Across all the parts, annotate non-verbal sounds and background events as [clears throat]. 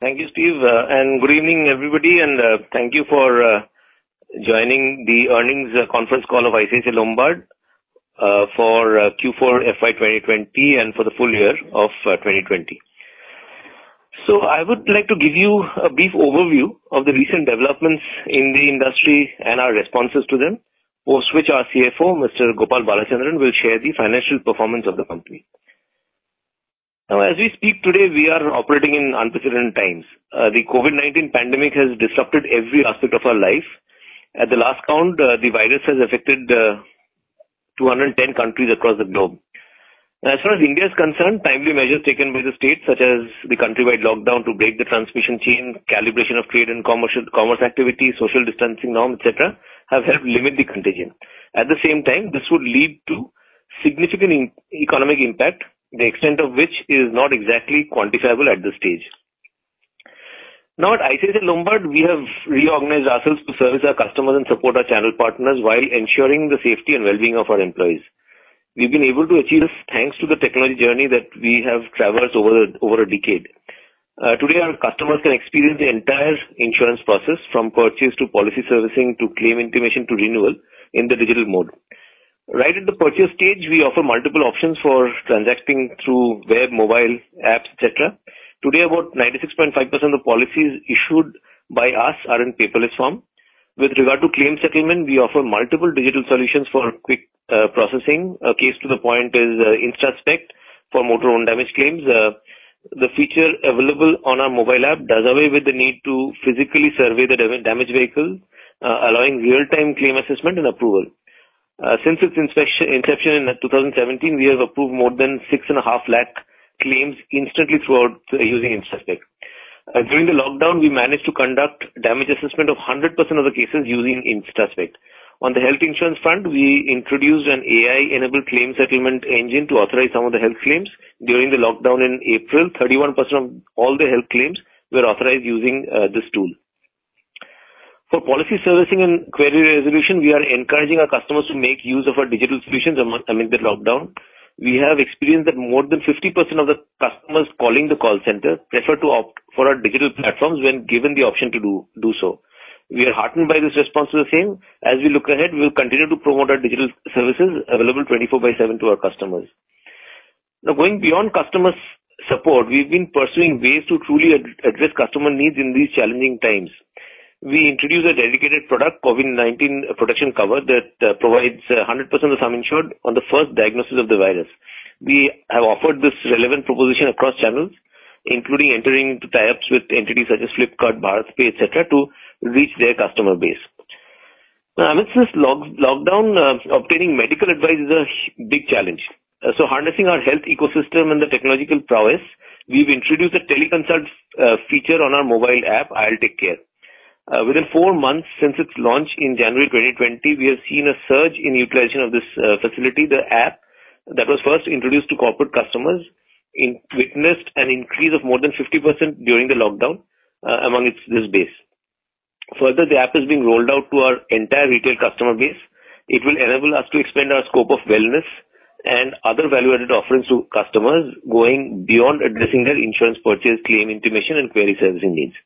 Thank you, Steve, uh, and good evening, everybody, and uh, thank you for uh, joining the earnings conference call of ICICI Lombard for Q4 FY 2020 and for the full year of 2020. I would like to give you a brief overview of the recent developments in the industry and our responses to them, post which our CFO, Mr. Gopal Balachandran, will share the financial performance of the company. As we speak today, we are operating in unprecedented times. Uh, the COVID-19 pandemic has disrupted every aspect of our life. At the last count, uh, the virus has affected uh, 210 countries across the globe. As far as India is concerned, timely measures taken by the state, such as the countrywide lockdown to break the transmission chain, calibration of trade and commercial commerce activity, social distancing norms, etc., have helped limit the contagion. At the same time, this would lead to significant economic impact, the extent of which is not exactly quantifiable at this stage. Now, at ICICI Lombard, we have reorganized ourselves to service our customers and support our channel partners while ensuring the safety and well-being of our employees. We've been able to achieve this thanks to the technology journey that we have traversed over a decade. Uh, today, our customers can experience the entire insurance process from purchase to policy servicing to claim intimation to renewal in the digital mode. Right at the purchase stage, we offer multiple options for transacting through web, mobile, apps, etc. Today, about 96.5% of policies issued by us are in paperless form. With regard to claim settlement, we offer multiple digital solutions for quick uh, processing. A case to the point is uh, InstaSpect for motor own damage claims. Uh, the feature available on our mobile app does away with the need to physically survey the damaged vehicle, allowing real-time claim assessment and approval. Uh, since its inception in 2017, we have approved more than 6.5 lakh claims instantly throughout uh, using InstaSpect. Uh, during the lockdown, we managed to conduct damage assessment of 100% of the cases using InstaSpect. On the health insurance front, we introduced an AI-enabled claim settlement engine to authorize some of the health claims. During the lockdown in April, 31% of all the health claims were authorized using this tool. For policy servicing and query resolution, we are encouraging our customers to make use of our digital solutions amid the lockdown. We have experienced that more than 50% of the customers calling the call center prefer to opt for our digital platforms when given the option to do do so. We are heartened by this response to the same. As we look ahead, we will continue to promote our digital services available 24/7 to our customers. Now, going beyond customer support, we've been pursuing ways to truly address customer needs in these challenging times. We introduced a dedicated product, COVID-19 protection cover, that uh, provides uh, 100% of the sum insured on the first diagnosis of the virus. We have offered this relevant proposition across channels, including entering into tie-ups with entities such as Flipkart, BharatPe, etc., to reach their customer base. Now, Amidst this lockdown, uh, obtaining medical advice is a big challenge. So harnessing our health ecosystem and the technological prowess, we've introduced a teleconsult feature on our mobile app, IL Take TakeCare. Uh, within four months since its launch in January 2020, we have seen a surge in utilization of this uh, facility. The app that was first introduced to corporate customers witnessed an increase of more than 50% during the lockdown uh, among this base. Further, the app is being rolled out to our entire retail customer base. It will enable us to expand our scope of wellness and other value-added offerings to customers, going beyond addressing their insurance purchase, claim intimation, and query servicing needs.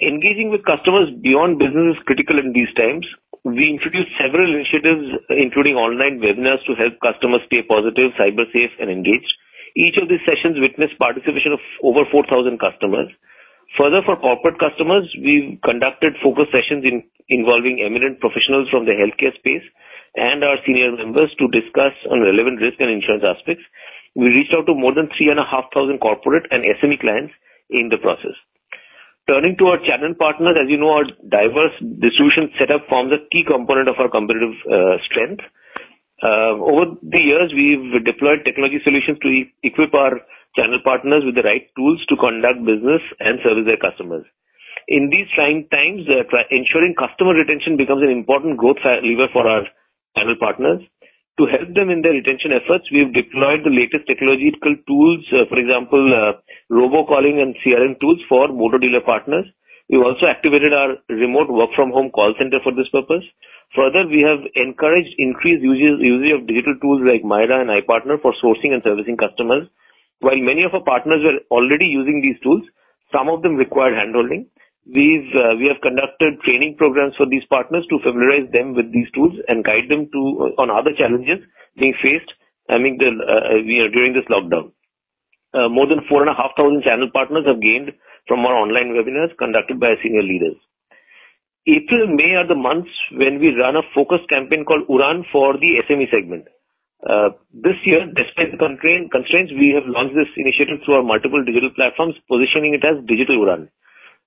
Engaging with customers beyond business is critical in these times. We introduced several initiatives, including online webinars to help customers stay positive, cyber safe, and engaged. Each of these sessions witnessed participation of over 4,000 customers. Further, for corporate customers, we've conducted focus sessions involving eminent professionals from the healthcare space and our senior members to discuss on relevant risk and insurance aspects. We reached out to more than 3,500 corporate and SME clients in the process. Turning to our channel partners, as you know, our diverse distribution setup forms a key component of our competitive uh, strength. Uh, over the years, we've deployed technology solutions to equip our channel partners with the right tools to conduct business and service their customers. In these trying times, uh, ensuring customer retention becomes an important growth lever for our channel partners. To help them in their retention efforts, we've deployed the latest technological tools, uh, for example, uh, robocalling and CRM tools for motor dealer partners. We've also activated our remote work-from-home call center for this purpose. Further, we have encouraged increased usage of digital tools like Myra and iPartner for sourcing and servicing customers. While many of our partners were already using these tools, Some of them required handholding. Uh, we have conducted training programs for these partners to familiarize them with these tools and guide them to, uh, on other challenges being faced i mean, uh, during this lockdown. More than 4,500 channel partners have gained from our online webinars conducted by our senior leaders. April and May are the months when we run a focused campaign called Udaan for the SME segment. This year, despite the constraints, we have launched this initiative through our multiple digital platforms, positioning it as Digital Udaan.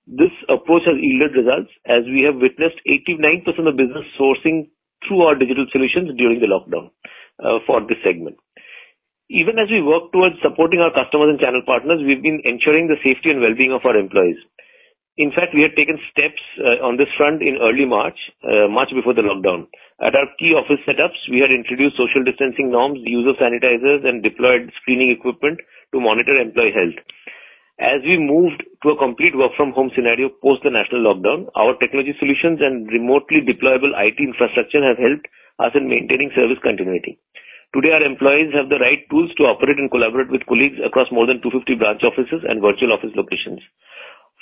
This approach has yielded results as we have witnessed 89% of business sourcing through our digital solutions during the lockdown uh, for this segment. Even as we work towards supporting our customers and channel partners, we've been ensuring the safety and well-being of our employees. In fact, we had taken steps uh, on this front in early March uh, March before the lockdown. At our key office setups, we had introduced social distancing norms, use of sanitizers, and deployed screening equipment to monitor employee health. As we moved to a complete work-from-home scenario post the national lockdown, our technology solutions and remotely deployable IT infrastructure have helped us in maintaining service continuity. Today, our employees have the right tools to operate and collaborate with colleagues across more than 250 branch offices and virtual office locations.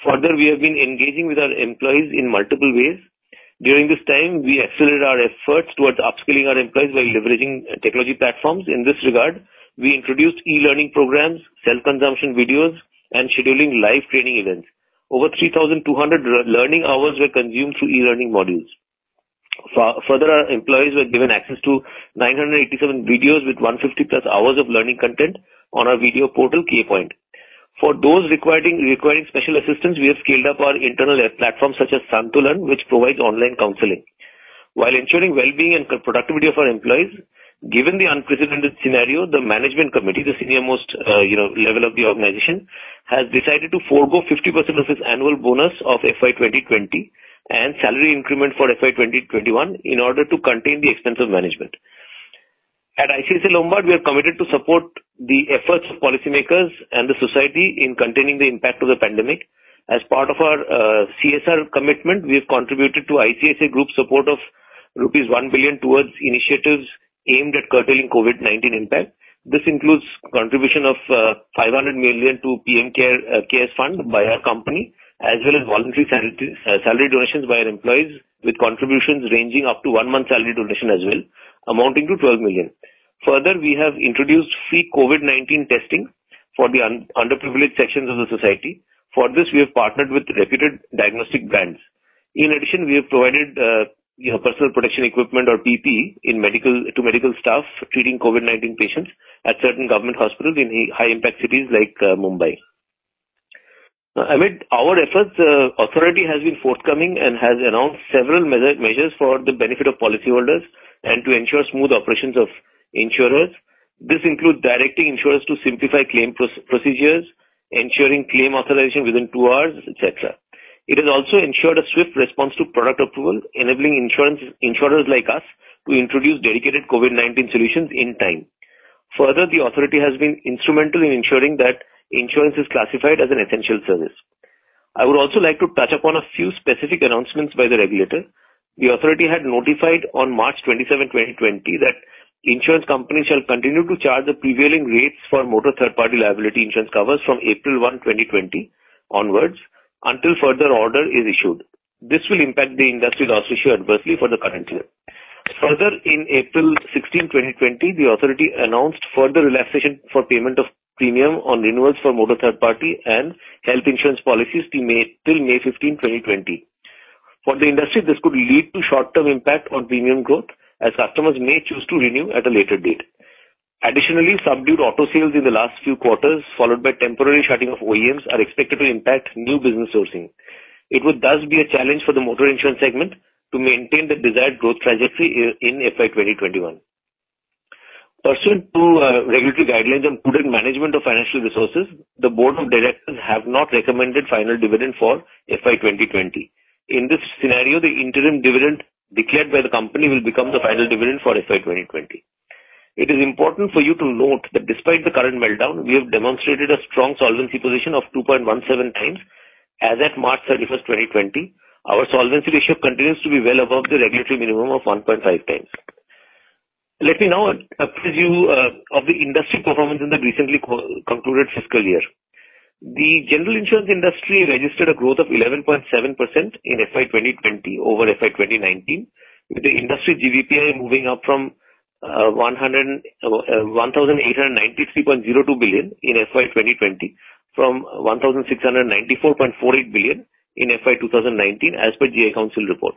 Further, we have been engaging with our employees in multiple ways. During this time, we accelerated our efforts towards upskilling our employees by leveraging technology platforms. In this regard, we introduced e-learning programs, self-consumption videos, and scheduling live training events. Over 3,200 learning hours were consumed through e-learning modules. Further, our employees were given access to 987 videos with 150+ plus hours of learning content on our video portal, KPoint. For those requiring special assistance, we have scaled up our internal platforms such as Santulan, which provides online counseling. While ensuring well-being and productivity of our employees, given the unprecedented scenario, the management committee, the senior-most uh, you know, level of the organization, has decided to forego 50% of its annual bonus of FY 2020 and salary increment for FY 2021 in order to contain the expense of management. At ICICI Lombard, we are committed to support the efforts of policymakers and the society in containing the impact of the pandemic. As part of our uh, CSR commitment, we have contributed to ICICI Group support of rupees 1 billion towards initiatives aimed at curtailing COVID-19 impact. This includes contribution of uh, 500 million to PM Care, uh, CARES Fund by our company, as well as voluntary uh, salary donations by our employees, with contributions ranging up to one month salary donation as well, amounting to 12 million. Further, we have introduced free COVID-19 testing for the underprivileged sections of the society. For this, we have partnered with reputed diagnostic brands. In addition, we have provided personal protection equipment or PPE in medical to medical staff treating COVID-19 patients at certain government hospitals in high-impact cities like uh, Mumbai. Now, Amid our efforts, the authority has been forthcoming and has announced several measures for the benefit of policyholders and to ensure smooth operations of insurers. This includes directing insurers to simplify claim procedures, ensuring claim authorization within two hours, et cetera. It has also ensured a swift response to product approval, enabling insurance insurers like us to introduce dedicated COVID-19 solutions in time. Further, the authority has been instrumental in ensuring that insurance is classified as an essential service. I would also like to touch upon a few specific announcements by the regulator. The authority had notified on March 27, 2020, that insurance companies shall continue to charge the prevailing rates for motor third-party liability insurance covers from April 1, 2020 onwards until further order is issued. This will impact the industry loss ratio adversely for the current year. Further, in April 16, 2020, the authority announced further relaxation for payment of premium on renewals for motor third party and health insurance policies till May 15, 2020. For the industry, this could lead to short-term impact on premium growth, as customers may choose to renew at a later date. Additionally, subdued auto sales in the last few quarters, followed by temporary shutting of OEMs, are expected to impact new business sourcing. It would thus be a challenge for the motor insurance segment to maintain the desired growth trajectory in FY 2021. Pursuant to uh, regulatory guidelines on prudent management of financial resources, the board of directors have not recommended final dividend for FY 2020. In this scenario, the interim dividend declared by the company will become the final dividend for FY 2020. It is important for you to note that despite the current meltdown, we have demonstrated a strong solvency position of 2.17x as at March 31st, 2020. Our solvency ratio continues to be well above the regulatory minimum of 1.5x. Let me now apprise you uh, of the industry performance in the recently concluded fiscal year. The general insurance industry registered a growth of 11.7% in FY 2020 over FY 2019, with the industry GDPI moving up from 1,893.02 uh, uh, billion in FY 2020 from 1,694.48 billion in FY 2019 as per GI Council report.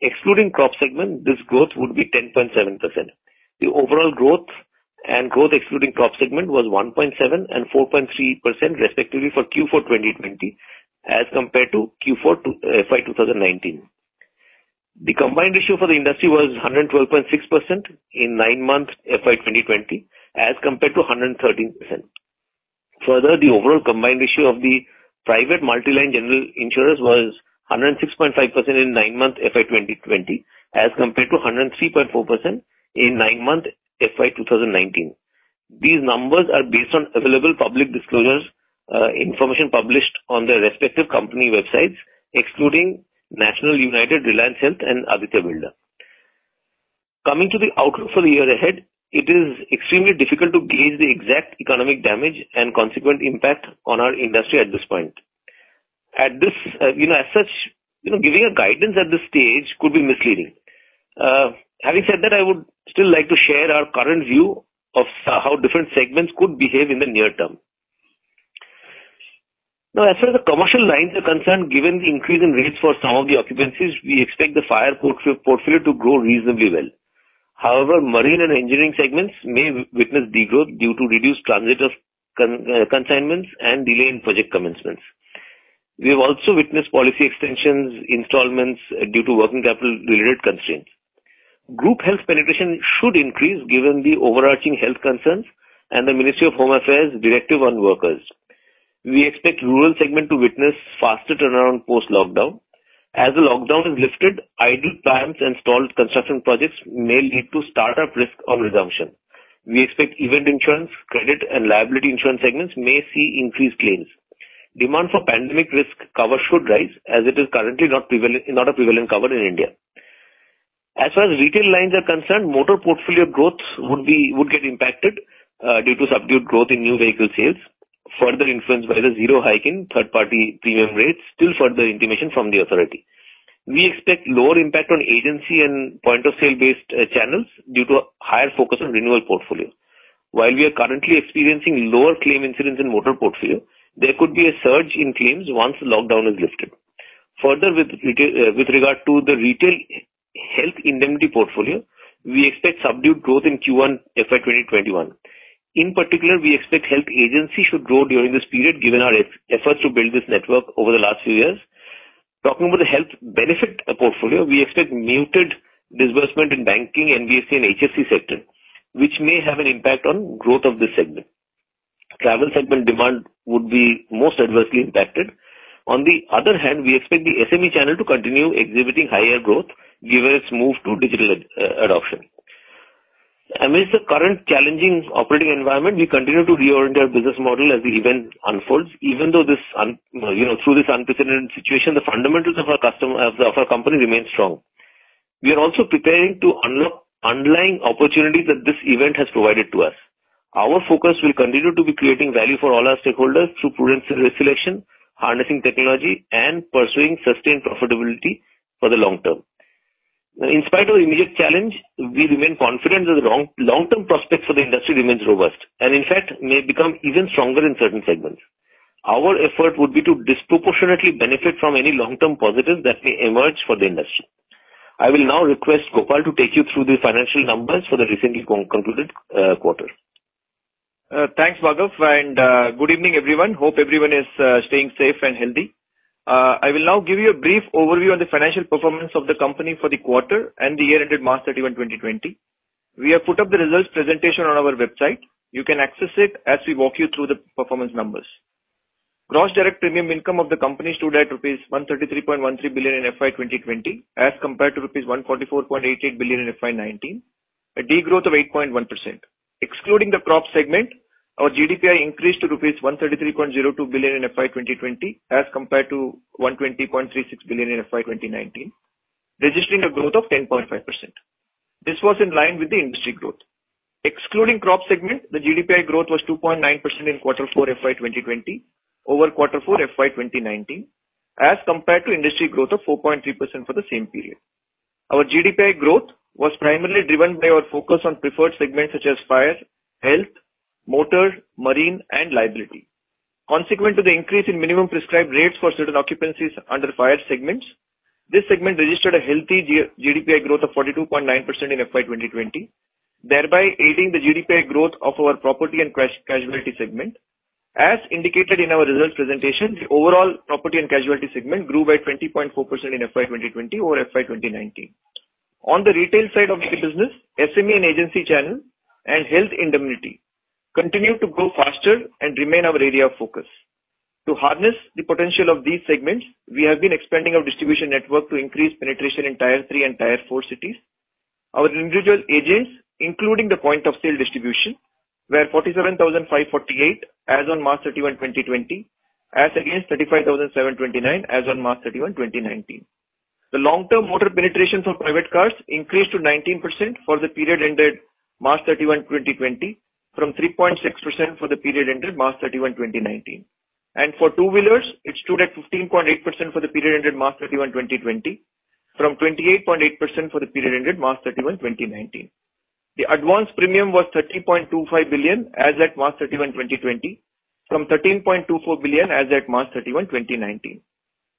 Excluding crop segment, this growth would be 10.7%. The overall growth and growth excluding crop segment was 1.7 and 4.3% respectively for Q4 2020 as compared to Q4 FY uh, 2019. The combined ratio for the industry was 112.6% in nine-month FY 2020 as compared to 113%. Further, the overall combined ratio of the private multi-line general insurers was 106.5% in nine-month FY 2020 as compared to 103.4% in nine-month FY 2019. These numbers are based on available public disclosures, uh, information published on their respective company websites, excluding National United, Reliance Health, and Aditya Birla. Coming to the outlook for the year ahead, it is extremely difficult to gauge the exact economic damage and consequent impact on our industry at this point. At this, uh, you know, as such, you know, giving a guidance at this stage could be misleading. Having said that, I would still like to share our current view of how different segments could behave in the near term. Now, as far as the commercial lines are concerned, given the increase in rates for some of the occupancies, we expect the fire portfolio to grow reasonably well. However, marine and engineering segments may witness degrowth due to reduced transit of uh, consignments and delay in project commencements. We have also witnessed policy extensions, installments uh, due to working capital related constraints. Group health penetration should increase given the overarching health concerns and the Ministry of Home Affairs directive on workers. We expect rural segment to witness faster turnaround post-lockdown. As the lockdown is lifted, idle plants and stalled construction projects may lead to startup risk on resumption. We expect event insurance, credit, and liability insurance segments may see increased claims. Demand for pandemic risk cover should rise as it is currently not prevalent, not a prevalent cover in India. As far as retail lines are concerned, motor portfolio growth would be would get impacted uh, due to subdued growth in new vehicle sales, further influenced by the zero hike in third-party premium rates till further intimation from the authority. We expect lower impact on agency and point-of-sale based uh, channels due to a higher focus on renewal portfolio. While we are currently experiencing lower claim incidents in motor portfolio, there could be a surge in claims once the lockdown is lifted. Further, with uh, regard to the retail health indemnity portfolio, we expect subdued growth in Q1 FY 2021. In particular, we expect health agency should grow during this period given our efforts to build this network over the last few years. Talking about the health benefit portfolio, we expect muted disbursement in banking, NBFC, and HFC sector, which may have an impact on growth of this segment. Travel segment demand would be most adversely impacted. On the other hand, we expect the SME channel to continue exhibiting higher growth given its move to digital uh, adoption. Amidst the current challenging operating environment, we continue to reorient our business model as the event unfolds. Even though this, you know, through this unprecedented situation, the fundamentals of our customer of our company remain strong. We are also preparing to unlock underlying opportunities that this event has provided to us. Our focus will continue to be creating value for all our stakeholders through prudent selection, harnessing technology, and pursuing sustained profitability for the long term. In spite of the immediate challenge, we remain confident that the long-term prospects for the industry remains robust, and in fact, may become even stronger in certain segments. Our effort would be to disproportionately benefit from any long-term positives that may emerge for the industry. I will now request Gopal to take you through the financial numbers for the recently concluded uh, quarter. Uh, thanks, Bhargav, and uh, good evening, everyone. Hope everyone is staying safe and healthy. Uh, I will now give you a brief overview on the financial performance of the company for the quarter and the year ended March 31, 2020. We have put up the results presentation on our website. You can access it as we walk you through the performance numbers. Gross direct premium income of the company stood at rupees 133.13 billion in FY 2020 as compared to rupees 144.88 billion in FY 2019, a degrowth of 8.1%. Excluding the crop segment, our GDPI increased to rupees 133.02 billion in FY 2020 as compared to 120.36 billion in FY 2019, registering a growth of 10.5%. This was in line with the industry growth. Excluding crop segment, the GDPI growth was 2.9% in quarter four FY 2020 over quarter four FY 2019, as compared to industry growth of 4.3% for the same period. Our GDPI growth was primarily driven by our focus on preferred segments such as fire, health, motor, marine, and liability. Consequent to the increase in minimum prescribed rates for certain occupancies under fire segments, this segment registered a healthy GDPI growth of 42.9% in FY 2020, thereby aiding the GDPI growth of our property and casualty segment. As indicated in our results presentation, the overall property and casualty segment grew by 20.4% in FY 2020 over FY 2019. On the retail side of the business, SME and agency channel and health indemnity continue to grow faster and remain our area of focus. To harness the potential of these segments, we have been expanding our distribution network to increase penetration in Tier 3 and Tier 4 cities. Our individual agents, including the point of sale distribution, were 47,548 as on March 31, 2020, as against 35,729 as on March 31, 2019. The long-term motor penetration for private cars increased to 19% for the period ended March 31, 2020, from 3.6% for the period ended March 31, 2019. For two-wheelers, it stood at 15.8% for the period ended March 31, 2020, from 28.8% for the period ended March 31, 2019. The advance premium was 30.25 billion as at March 31, 2020, from 13.24 billion as at March 31, 2019.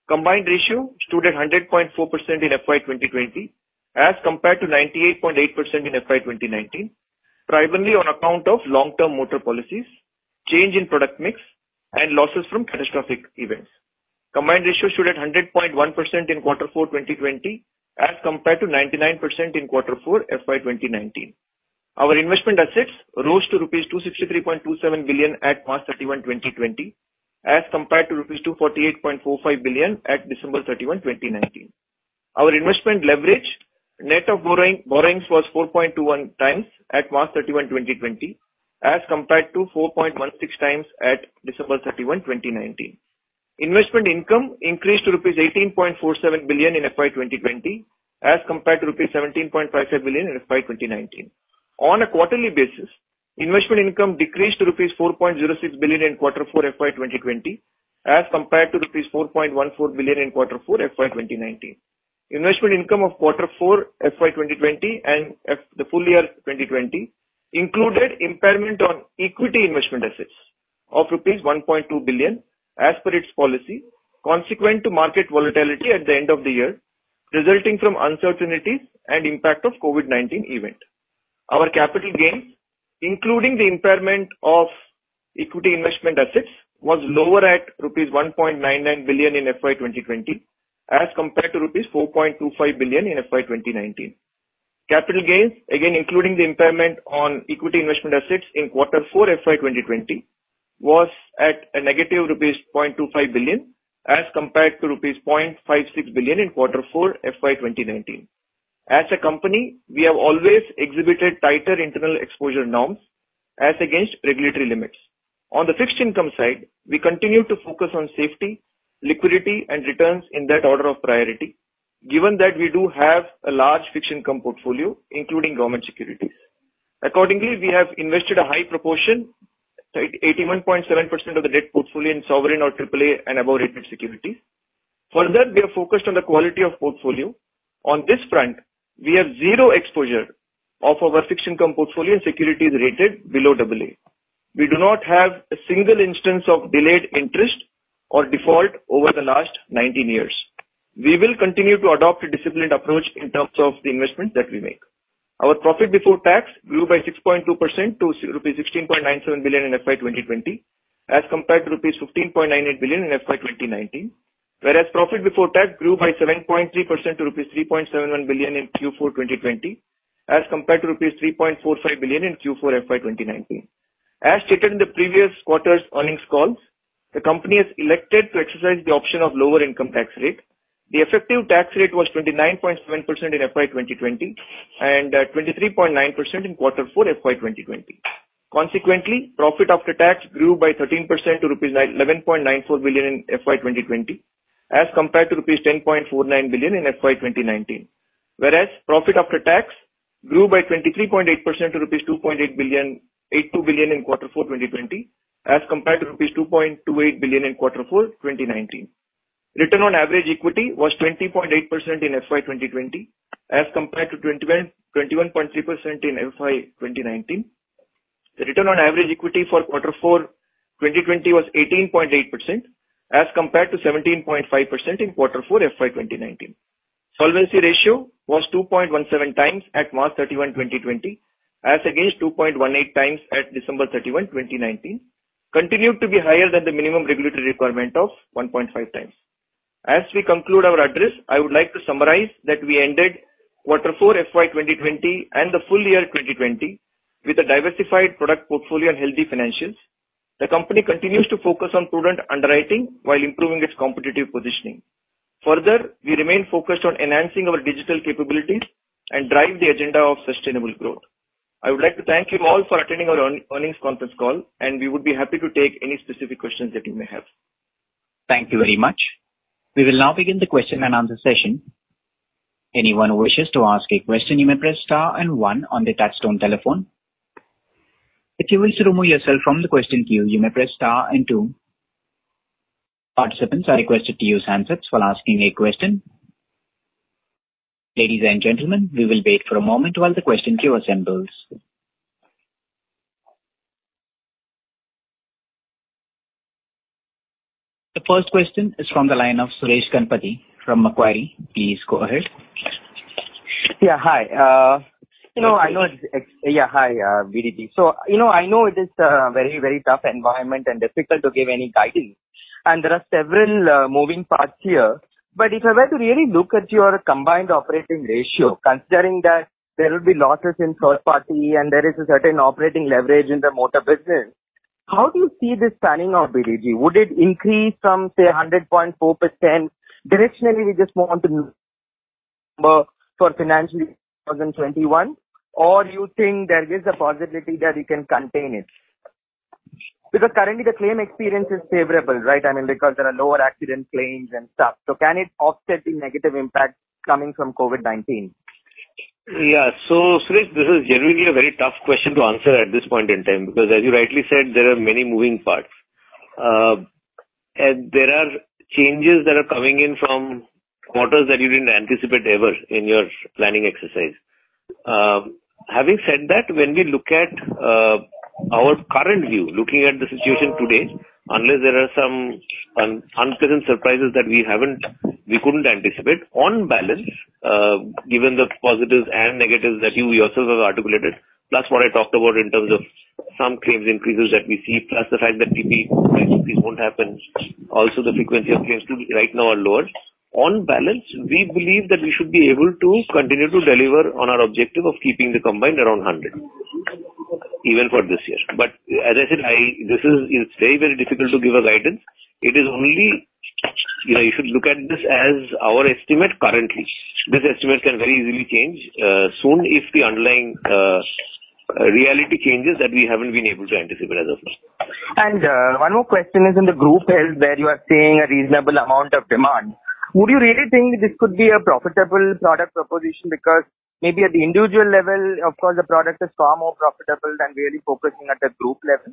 Combined ratio stood at 100.4% in FY 2020 as compared to 98.8% in FY 2019, primarily on account of long-term motor policies, change in product mix, and losses from catastrophic events. Combined ratio stood at 100.1% in quarter four 2020 as compared to 99% in quarter four FY 2019. Our investment assets rose to rupees 263.27 billion at March 31, 2020, as compared to rupees 248.45 billion at December 31, 2019. Our investment leverage, net of borrowings, was 4.21 times at March 31, 2020, as compared to 4.16 times at December 31, 2019. Investment income increased to rupees 18.47 billion in FY 2020 as compared to rupees 17.55 billion in FY 2019. On a quarterly basis, investment income decreased to rupees 4.06 billion in quarter four FY 2020 as compared to rupees 4.14 billion in quarter four FY 2019. Investment income of quarter four FY 2020 and the full year 2020 included impairment on equity investment assets of rupees 1.2 billion as per its policy, consequent to market volatility at the end of the year, resulting from uncertainties and impact of COVID-19 event. Our capital gains, including the impairment of equity investment assets, was lower at rupees 1.99 billion in FY 2020 as compared to rupees 4.25 billion in FY 2019. Capital gains, again including the impairment on equity investment assets in quarter four FY 2020, was at a negative rupees 0.25 billion as compared to rupees 0.56 billion in quarter four FY 2019. As a company, we have always exhibited tighter internal exposure norms as against regulatory limits. On the fixed income side, we continue to focus on safety, liquidity, and returns in that order of priority, given that we do have a large fixed income portfolio, including government securities. Accordingly, we have invested a high proportion, 81.7% of the debt portfolio in sovereign or AAA and above-rated securities. Further, we are focused on the quality of portfolio. On this front, we have zero exposure of our fixed income portfolio in securities rated below AA. We do not have a single instance of delayed interest or default over the last 19 years. We will continue to adopt a disciplined approach in terms of the investments that we make. Our profit before tax grew by 6.2% to rupees 16.97 billion in FY 2020 as compared to rupees 15.98 billion in FY 2019. Whereas profit before tax grew by 7.3% to rupees 3.71 billion in Q4 2020 as compared to rupees 3.45 billion in Q4 FY 2019. As stated in the previous quarter's earnings calls, the company has elected to exercise the option of lower income tax rate. The effective tax rate was 29.7% in FY 2020 and uh, 23.9% in quarter four FY 2020. Consequently, profit after tax grew by 13% to rupees 11.94 billion in FY 2020 as compared to rupees 10.49 billion in FY 2019. Whereas profit after tax grew by 23.8% to rupees 2.82 billion in quarter four 2020 as compared to rupees 2.28 billion in quarter four 2019. Return on average equity was 20.8% in FY 2020 as compared to 21.3% in FY 2019. The return on average equity for quarter four 2020 was 18.8% as compared to 17.5% in quarter four FY 2019. Solvency ratio was 2.17x at March 31, 2020, as against 2.18x at December 31, 2019, continued to be higher than the minimum regulatory requirement of 1.5x. As we conclude our address, I would like to summarize that we ended quarter four FY 2020 and the full year 2020 with a diversified product portfolio and healthy financials. The company continues to focus on prudent underwriting while improving its competitive positioning. Further, we remain focused on enhancing our digital capabilities and drive the agenda of sustainable growth. I would like to thank you all for attending our earnings conference call, and we would be happy to take any specific questions that you may have. Thank you very much. We will now begin the question and answer session. Anyone who wishes to ask a question, you may press star and one on the touchtone telephone. If you wish to remove yourself from the question queue, you may press star and two. Participants are requested to use handsets while asking a question. Ladies and gentlemen, we will wait for a moment while the question queue assembles. The first question is from the line of Suresh Ganapathy from Macquarie. Please go ahead. Yeah. Hi. You know, I know it's. Yeah, hi, uh, B.D. So you know, I know it is a very, very tough environment and difficult to give any guidance, and there are several uh, moving parts here. But if I were to really look at your combined operating ratio, considering that there will be losses in third party and there is a certain operating leverage in the motor business, how do you see this panning out, B.D.? Would it increase from, say, 100.4%? Directionally, we just want to know for financial 2021, or you think there is a possibility that you can contain it? Because currently the claim experience is favorable, right? I mean, because there are lower accident claims and stuff. So can it offset the negative impact coming from COVID-19? Yeah. So, Suresh, this is genuinely a very tough question to answer at this point in time, because as you rightly said, there are many moving parts. Uh, there are changes that are coming in from quarters that you didn't anticipate ever in your planning exercise. Uh, having said that, when we look at uh, our current view, looking at the situation today, unless there are some unpleasant surprises that we haven't we couldn't anticipate, on balance, uh, given the positives and negatives that you yourself have articulated, plus what I talked about in terms of some claims increases that we see, plus the fact that TP price increase won't happen, also the frequency of claims right now are lower. On balance, we believe that we should be able to continue to deliver on our objective of keeping the combined around 100, even for this year. But as I said, this is, it's very very difficult to give a guidance. It is only, you know, you should look at this as our estimate currently. This estimate can very easily change uh, soon if the underlying uh, reality changes that we haven't been able to anticipate as of now. And uh, one more question is in the group health where you are seeing a reasonable amount of demand. Would you really think this could be a profitable product proposition? Because maybe at the individual level, of course, the product is far more profitable than really focusing at the group level.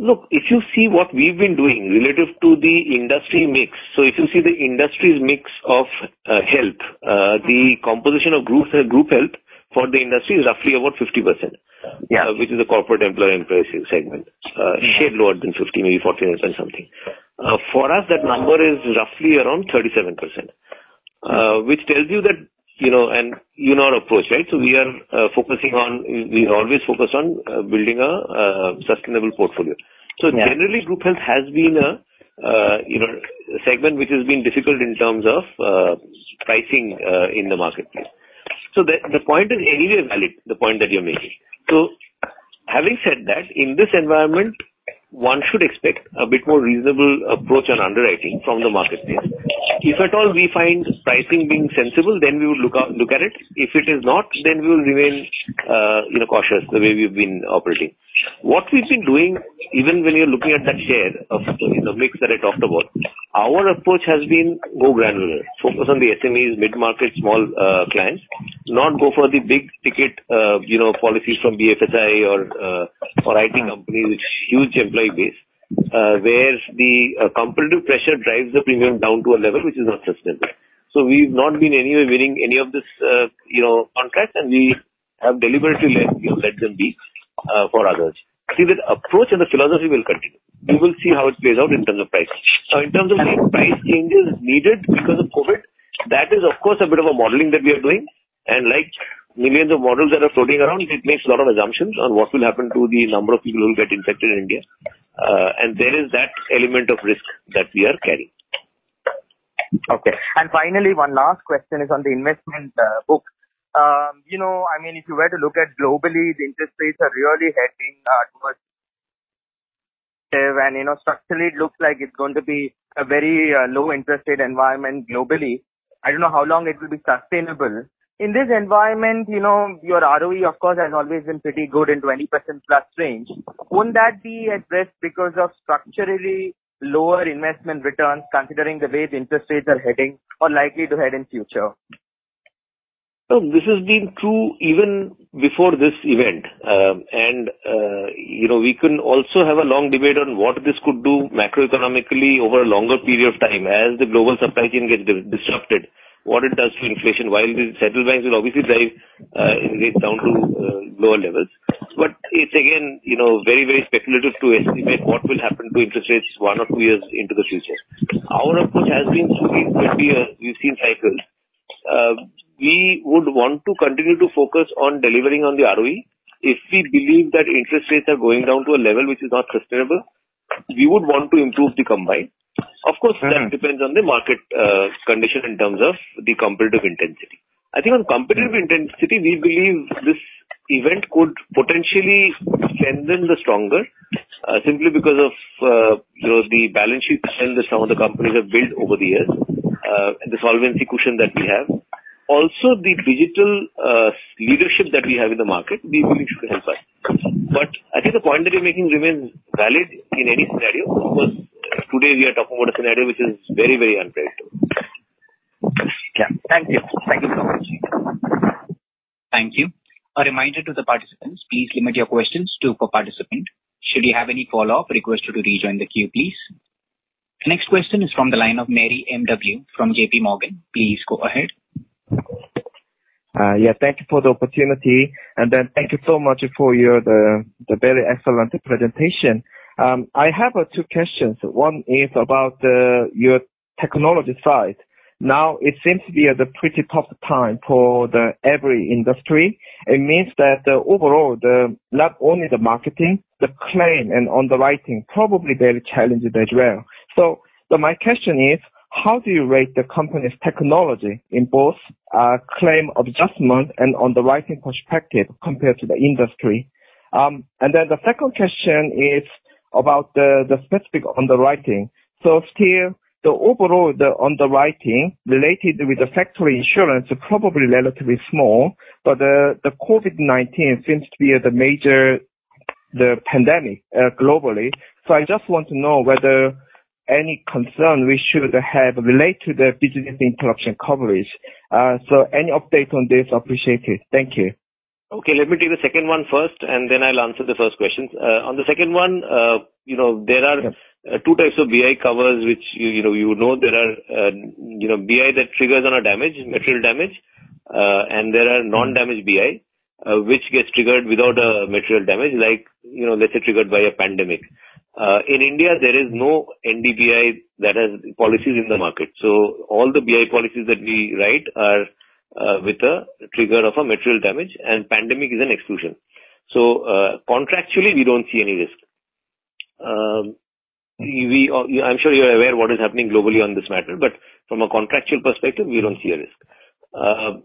Look, if you see what we've been doing relative to the industry mix. So if you see the industry's mix of uh, health, uh, the composition of group health for the industry is roughly about 50%. Yeah. Uh, which is a corporate employer-employee segment. Uh, mm-hmm. Shade lower than 50, maybe 49 point something. Uh, for us, that number is roughly around 37%, mm-hmm. which tells you that, you know, and you know our approach, right? So we are focusing on, we always focus on building a sustainable portfolio. Yeah. Generally, group health has been a you know, segment which has been difficult in terms of pricing in the marketplace. So the the point is anyway valid, the point that you're making. So having said that, in this environment, one should expect a bit more reasonable approach on underwriting from the marketplace. If at all we find pricing being sensible, then we would look out look at it. If it is not, then we will remain uh, you know, cautious the way we've been operating. What we've been doing, even when you're looking at that share of the mix that I talked about, our approach has been go granular, focus on the SMEs, mid-market, small uh, clients, not go for the big ticket uh, you know, policies from BFSI or IT hmm. companies with huge employee base, uh, where the uh, competitive pressure drives the premium down to a level which is not sustainable. So we've not been anywhere winning any of this, uh, you know, contracts, and we have deliberately let, you know, let them be for others. I think that approach and the philosophy will continue. We will see how it plays out in terms of pricing. In terms of the price changes needed because of COVID, that is of course a bit of a modeling that we are doing. And like millions of models that are floating around, it makes a lot of assumptions on what will happen to the number of people who will get infected in India. Uh, and there is that element of risk that we are carrying. Okay. And finally, one last question is on the investment uh, book. Um, you know, I mean, if you were to look at globally, the interest rates are really heading uh, towards and, you know, structurally it looks like it's going to be a very low interest rate environment globally. I don't know how long it will be sustainable. In this environment, you know, your ROE of course has always been pretty good in 20%+ plus range. Wouldn't that be at risk because of structurally lower investment returns considering the way the interest rates are heading or likely to head in future? No, this has been true even before this event. Um, and uh, you know, we can also have a long debate on what this could do macroeconomically over a longer period of time as the global supply chain gets disrupted, what it does to inflation. While the central banks will obviously drive uh, rates down to uh, lower levels. But it's again, you know, very, very speculative to estimate what will happen to interest rates one or two years into the future. Our approach has been through these 20 years, we've seen cycles. Uh, we would want to continue to focus on delivering on the ROE. If we believe that interest rates are going down to a level which is not sustainable, we would want to improve the combined. Of course, that hmm. depends on the market uh, condition in terms of the competitive intensity. I think on competitive hmm. intensity, we believe this event could potentially strengthen the stronger, uh, simply because of, uh, you know, the balance sheet strength that some of the companies have built over the years, and the solvency cushion that we have. Also, the digital leadership that we have in the market, we believe should help us. But I think the point that you're making remains valid in any scenario. Of course, today we are talking about a scenario which is very, very unpredictable. Yeah. Thank you. Thank you so much. Thank you. A reminder to the participants, please limit your questions to per participant. Should you have any follow-up, request you to rejoin the queue, please. The next question is from the line of Mary MW from JP Morgan. Please go ahead. Uh, yeah, thank you for the opportunity. And then thank you so much for your the very excellent presentation. Um, I have two questions. One is about uh, your technology side. Now, it seems to be at a pretty tough time for the every industry. It means that uh, overall, the not only the marketing, the claim and underwriting probably very challenging as well. So my question is, how do you rate the company's technology in both uh, claim adjustment and underwriting perspective compared to the industry? Um and then the second question is about the the specific underwriting. So still the overall the underwriting related with the factory insurance are probably relatively small, but the COVID-19 seems to be the major pandemic globally. So I just want to know whether any concern we should have relate to the business interruption coverage. Uh so any update on this appreciated. Thank you. Okay, let me take the second one first, and then I'll answer the first question. Uh, on the second one, uh, you know, there are uh, two types of BI covers which you know you know there are you know, BI that triggers on a damage, material damage, and there are non-damage BI which gets triggered without a material damage, like, you know, let's say triggered by a pandemic. In India, there is no NDBI that has policies in the market. So all the BI policies that we write are Uh, with a trigger of a material damage, and pandemic is an exclusion. So, uh, contractually, we don't see any risk. Um, we, uh, I'm sure you're aware what is happening globally on this matter, but from a contractual perspective, we don't see a risk.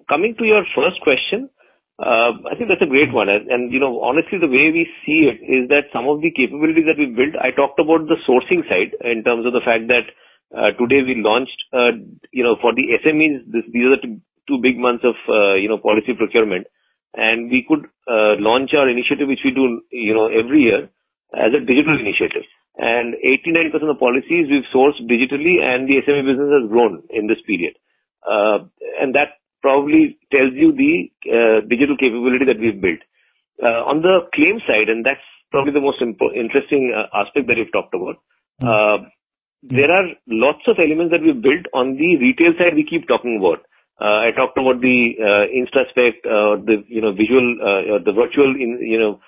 Coming to your first question, I think that's a great one. And, you know, honestly, the way we see it is that some of the capabilities that we built, I talked about the sourcing side in terms of the fact that today we launched, you know, for the SMEs, these are the two big months of, uh, you know, policy procurement. And we could uh, launch our initiative, which we do, you know, every year as a digital hmm. initiative. And 89% of policies we've sourced digitally and the SME business has grown in this period. Uh, and that probably tells you the digital capability that we've built. On the claim side, and that's probably the most interesting aspect that you've talked about. Hmm. There are lots of elements that we've built on the retail side we keep talking about. Uh, I talked about the uh, InstaSpect, uh, the you know, visual, the virtual in, you know,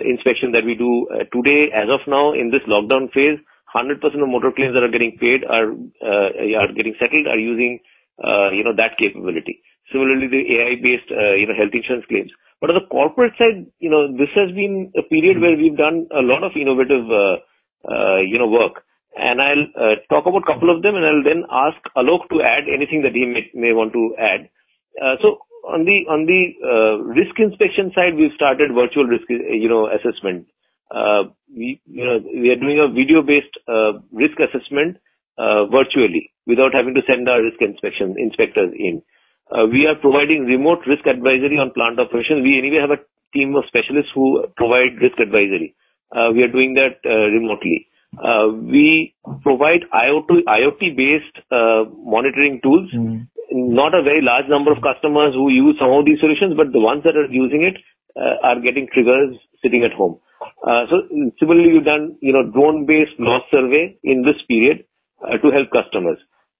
inspection that we do. Today, as of now, in this lockdown phase, 100% of motor claims that are getting paid are uh are getting settled, are using you know, that capability. Similarly, the AI-based you know, health insurance claims. But on the corporate side, you know, this has been a period where we've done a lot of innovative you know, work. I'll uh, talk about a couple of them, and I'll then ask Alok to add anything that he may may want to add. Uh, so on the on the uh, risk inspection side, we've started virtual risk you know assessment. Uh, we are doing a video-based risk assessment virtually without having to send our risk inspection inspectors in. We are providing remote risk advisory on plant operations. We anyway have a team of specialists who provide risk advisory. We are doing that remotely. Uh, we provide IoT-based uh, monitoring tools. Hmm. Not a very large number of customers who use some of these solutions, but the ones that are using it uh, are getting triggers sitting at home. So similarly, we've done you know, drone-based loss survey in this period to help customers.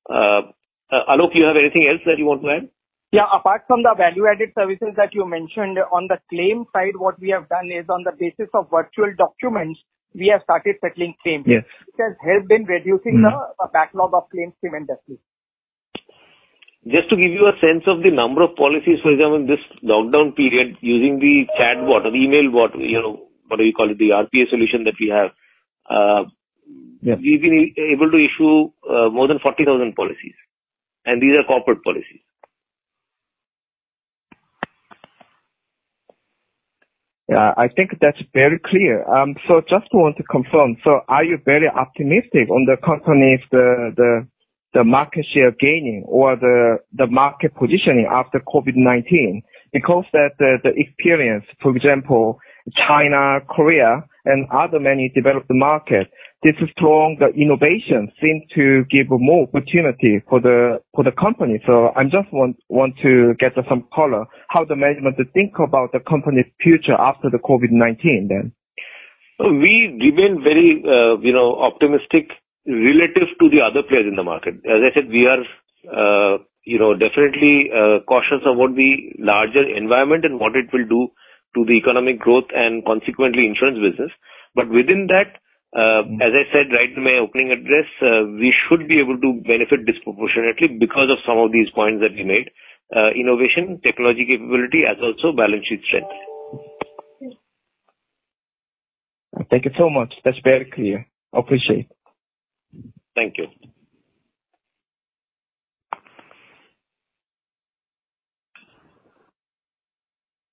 Alok, you have anything else that you want to add? Yeah. Apart from the value-added services that you mentioned, on the claim side, what we have done is on the basis of virtual documents, we have started settling claims. Yes. Which has helped in reducing mm-hmm. the backlog of claims tremendously. Just to give you a sense of the number of policies, for example, in this lockdown period, using the chatbot or the email bot, you know, what do you call it, the RPA solution that we have. Uh, yes. We've been able to issue uh, more than 40,000 policies, and these are corporate policies. Yeah, I think that's very clear. Um so just want to confirm, so are you very optimistic on the company's the the the market share gaining or the the market positioning after COVID-19? Because that The experience, for example, China, Korea, and other many developed markets, this strong innovation seems to give more opportunity for the for the company. So I just want to get some color, how the management think about the company's future after the COVID-19 then. We remain very you know optimistic relative to the other players in the market. As I said, we are uh you know definitely cautious about the larger environment and what it will do to the economic growth and consequently insurance business. But within that, Mm-hmm. as I said right in my opening address, uh, we should be able to benefit disproportionately because of some of these points that we made. Uh, innovation, technology capability, as also balance sheet strength. Thank you so much. That's very clear. Appreciate. Thank you.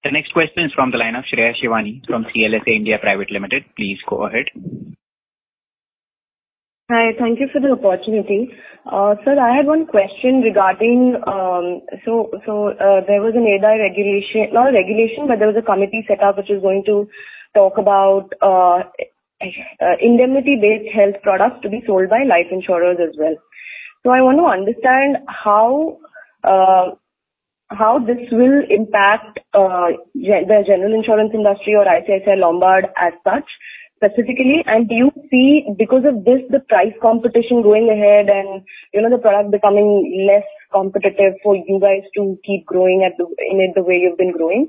The next question is from the line of Shreya Shivani from CLSA India Private Limited. Please go ahead. Hi. Thank you for the opportunity. Uh, sir, I had one question regarding, um, so so uh, there was an IRDAI regulation, not a regulation, but there was a committee set up which is going to talk about uh, indemnity-based health products to be sold by life insurers as well. So I want to understand how how this will impact the general insurance industry or ICICI Lombard as such, specifically. And do you see, because of this, the price competition going ahead and you know, the product becoming less competitive for you guys to keep growing in it the way you've been growing?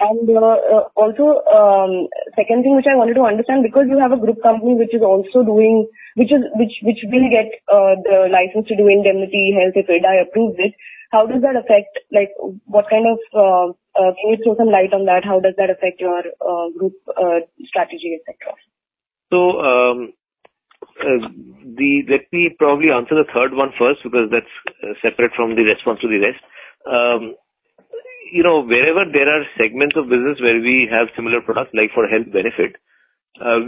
And, uh, uh also, um, second thing which I wanted to understand, because you have a group company which is also doing, which is which which will get uh, the license to do indemnity health if IRDAI approves it, how does that affect, uh, Uh, can you throw some light on that? How does that affect your uh, group uh, strategy, et cetera? Um, let me probably answer the third one first, because that's separate from the response to the rest. Um, you know, wherever there are segments of business where we have similar products, like for health benefit,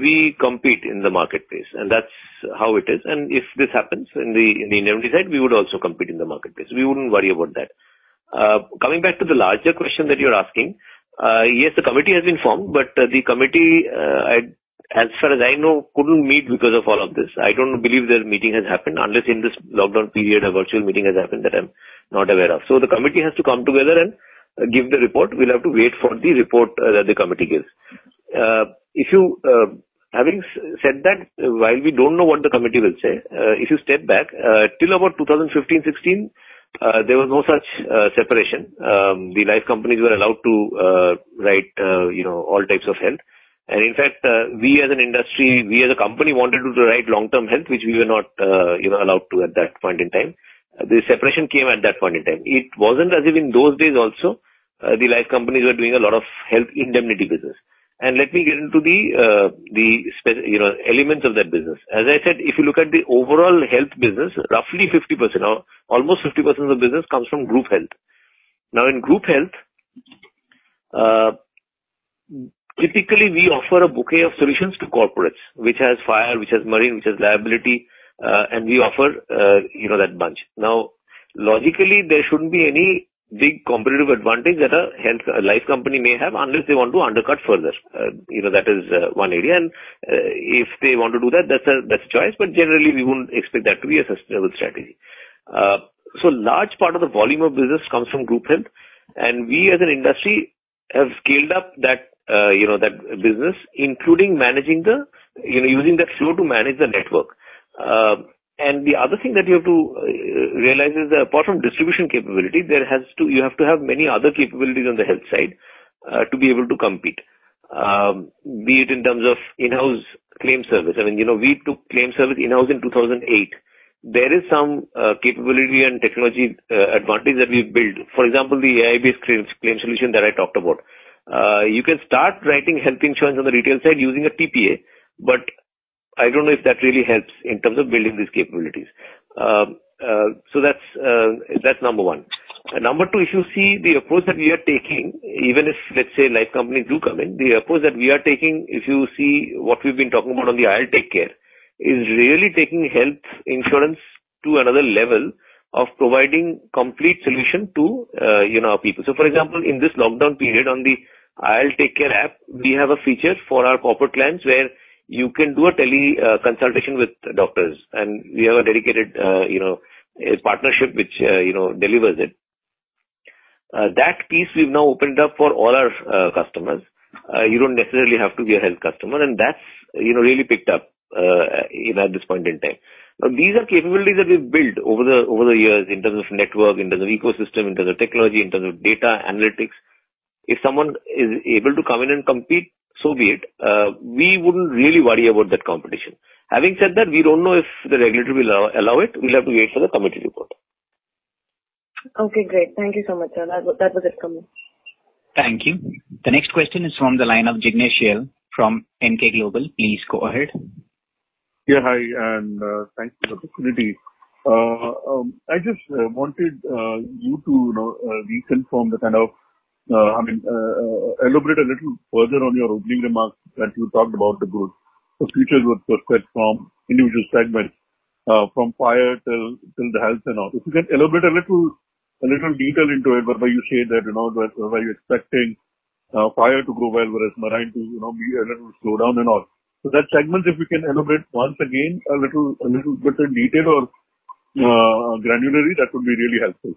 we compete in the marketplace, and that's how it is. And if this happens in the indemnity side, we would also compete in the marketplace. We wouldn't worry about that. Uh, coming back to the larger question that you're asking, uh, yes, the committee has been formed, but uh, the committee, as far as I know, couldn't meet because of all of this. I don't believe their meeting has happened, unless in this lockdown period, a virtual meeting has happened that I'm not aware of. So the committee has to come together and give the report. We'll have to wait for the report that the committee gives. If you, having said that, while we don't know what the committee will say, if you step back, till about 2015, 2016, Uh, there was no such uh, separation. Um, the life companies were allowed to uh, write you know, all types of health. And in fact, we as an industry, we as a company wanted to write long-term health, which we were not you know, allowed to at that point in time. The separation came at that point in time. It wasn't as if in those days also, the life companies were doing a lot of health indemnity business. And let me get into the uh, the you know, elements of that business. As I said, if you look at the overall health business, roughly 50% or almost 50% of the business comes from group health. Now, in group health, uh, typically we offer a bouquet of solutions to corporates, which has fire, which has marine, which has liability, uh, and we offer you know, that bunch. Now, logically, there shouldn't be any big competitive advantage that a health life company may have unless they want to undercut further. Uh, you know that is uh, one area. And uh, if they want to do that, that's a choice, but generally, we wouldn't expect that to be a sustainable strategy. Uh, so, large part of the volume of business comes from group health, and we as an industry have scaled up that you know that business, including managing the you know using that flow to manage the network. And the other thing that you have to uh, realize is that apart from distribution capability, there has to you have to have many other capabilities on the health side uh, to be able to compete. Um, be it in terms of in-house claim service. I mean, you know, we took claim service in-house in 2008. There is some uh, capability and technology advantage that we've built. For example, the AI-based claim solution that I talked about. You can start writing health insurance on the retail side using a TPA, but I don't know if that really helps in terms of building these capabilities. Um uh, so that's uh, that's number one. Uh, number two, if you see the approach that we are taking, even if, let's say, life companies do come in, the approach that we are taking, if you see what we've been talking about on the IL TakeCare, is really taking health insurance to another level of providing complete solution to you know, our people. So for example, in this lockdown period on the IL TakeCare app, we have a feature for our corporate clients where you can do a tele-consultation uh, with doctors, and we have a dedicated uh, you know, a partnership which uh, you know, delivers it. That piece we've now opened up for all our customers. You don't necessarily have to be a health customer, and that's you know, really picked up uh, you know, at this point in time. Now, these are capabilities that we've built over the, over the years in terms of network, in terms of ecosystem, in terms of technology, in terms of data analytics. If someone is able to come in and compete, so be it. Uh, we wouldn't really worry about that competition. Having said that, we don't know if the regulator will allow it. We'll have to wait for the committee report. Okay, great. Thank you so much, sir. That was it from me. Thank you. The next question is from the line of Jignesh Shial from Emkay Global. Please go ahead. Yeah, hi, and uh, thanks for the opportunity. Uh, um, I just wanted you to you know, reconfirm the kind of Uh, uh, uh, elaborate a little further on your opening remarks that you talked about the growth, the future growth prospects from individual segments, uh from fire till till the health and all. If you can elaborate a little a little detail into it, whereby you say that you know, where you're expecting fire to grow well, whereas marine to you know, be a little slow down and all. So that segment, if you can elaborate once again a little a little bit in detail or granularly, that would be really helpful.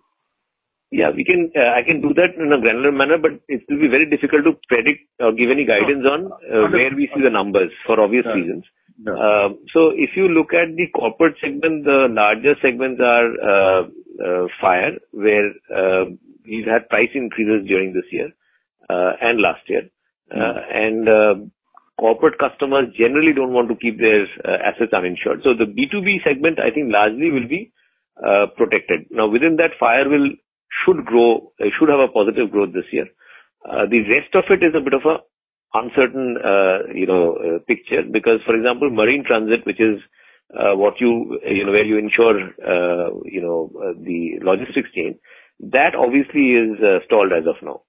Yeah, we can, uh, I can do that in a granular manner, but it will be very difficult to predict or give any guidance on uh, where we see the numbers for obvious reasons. Yeah. Um, if you look at the corporate segment, the larger segments are uh, fire, where we've had price increases during this year and last year. Hmm. And corporate customers generally don't want to keep their assets uninsured. So the B2B segment, I think largely will be protected. Now, within that, fire should grow, should have a positive growth this year. Uh, the rest of it is a bit of an uncertain uh, you know, uh, picture because, for example, marine transit, which is what you you know, where you insure you know, the logistics chain, that obviously is stalled as of now.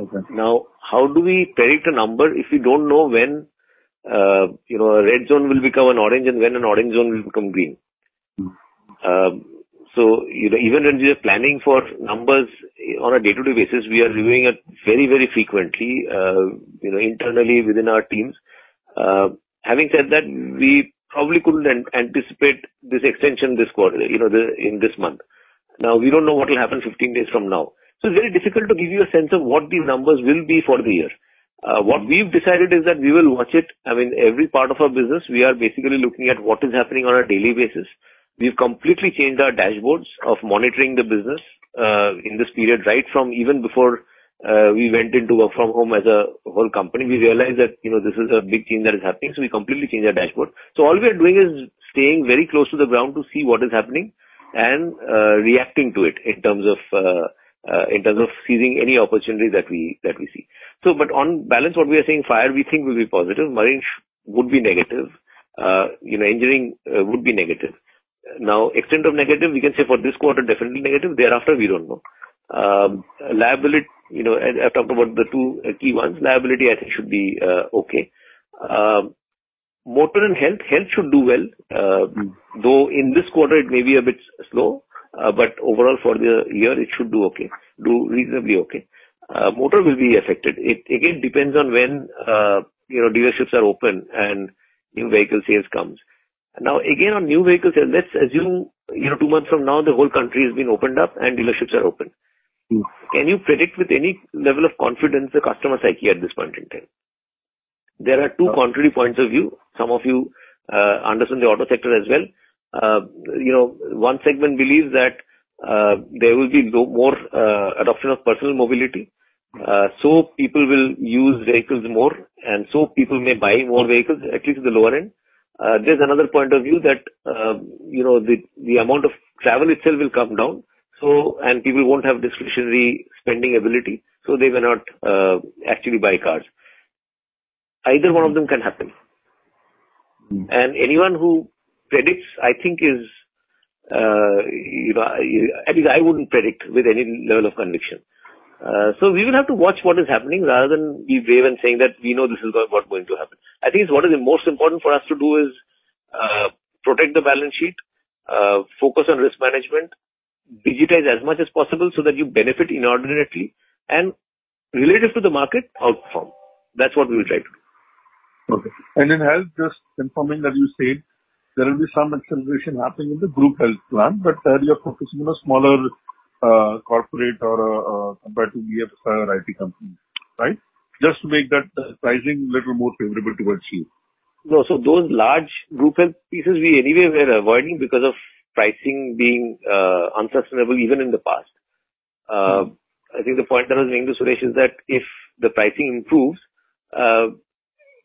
Okay. Now, how do we predict a number if we don't know when you know, a red zone will become an orange and when an orange zone will become green? Hmm. Um, You know, even when we are planning for numbers eh, on a day-to-day basis, we are reviewing it very very frequently uh, you know, internally within our teams. Uh, having said that, we probably couldn't anticipate this extension this quarter, you know, in this month. Now, we don't know what will happen 15 days from now. So it's very difficult to give you a sense of what these numbers will be for the year. Uh, what we've decided is that we will watch it. I mean, every part of our business, we are basically looking at what is happening on a daily basis. We've completely changed our dashboards of monitoring the business uh, in this period, right from even before uh, we went into work from home as a whole company. We realized that, you know, this is a big change that is happening, so we completely changed our dashboard. So all we are doing is staying very close to the ground to see what is happening and uh, reacting to it in terms of in terms of seizing any opportunity that we that we see. So but on balance, what we are saying, fire we think will be positive, marine would be negative. You know, engineering would be negative. Now, extent of negative, we can say for this quarter, definitely negative. Thereafter, we don't know. Um, liability, you know, I've talked about the two uh, key ones. Liability, I think should be uh, okay. Um, motor and health. Health should do well. Uh, hmm. Though in this quarter it may be a bit slow, but overall for the year it should do okay. Do reasonably okay. Motor will be affected. It again depends on when, you know, dealerships are open and new vehicle sales comes. Now, again, on new vehicle sales, let's assume, you know, two months from now the whole country has been opened up and dealerships are open. Mm. Can you predict with any level of confidence the customer psyche at this point in time? There are two uh. contrary points of view. Some of you uh, understand the auto sector as well. Uh, you know, one segment believes that there will be more adoption of personal mobility, so people will use vehicles more, and so people may buy more vehicles, at least at the lower end. Uh, there's another point of view that, uh, you know, the amount of travel itself will come down, so and people won't have discretionary spending ability, so they may not uh, actually buy cars. Either one of them can happen. Mm. Anyone who predicts, I think is, you know, at least I wouldn't predict with any level of conviction. Uh, we will have to watch what is happening rather than be brave and saying that we know this is what's going to happen. I think what is the most important for us to do is uh, protect the balance sheet, uh, focus on risk management, digitize as much as possible so that you benefit inordinately and relative to the market, outperform. That's what we will try to do. Okay. And in health, just confirming that you said there will be some acceleration happening in the group health plan, but you're focusing on a smaller corporate or compared to BFSI or IT companies, right? Just to make that pricing little more favorable towards you. No. So those large group health pieces we anyway were avoiding because of pricing being uh, unsustainable even in the past. Uh, I think the point that I was making to Suresh is that if the pricing improves, uh,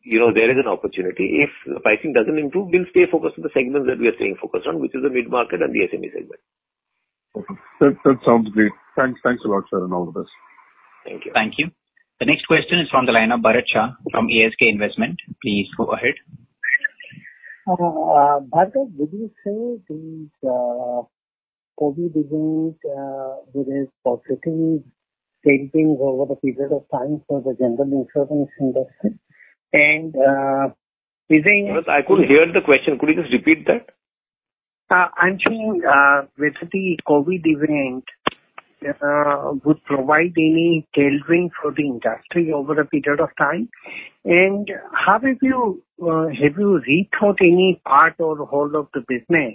you know, there is an opportunity. If the pricing doesn't improve, we'll stay focused on the segments that we are staying focused on, which is the mid-market and the SME segment. Okay. That sounds great. Thanks. Thanks a lot, sir, and all the best. Thank you. Thank you. The next question is from the line of Bharat Shah from ASK Investment. Please go ahead. Uh, Bhargav, would you say these uh, COVID event uh, there is positive tailwinds over the period of time for the general insurance industry? And is there- Bharat, I couldn't hear the question. Could you just repeat that? Uh, I'm saying, uh, whether the COVID event uh, would provide any tailwind for the industry over a period of time? How have you uh have you rethought any part or whole of the business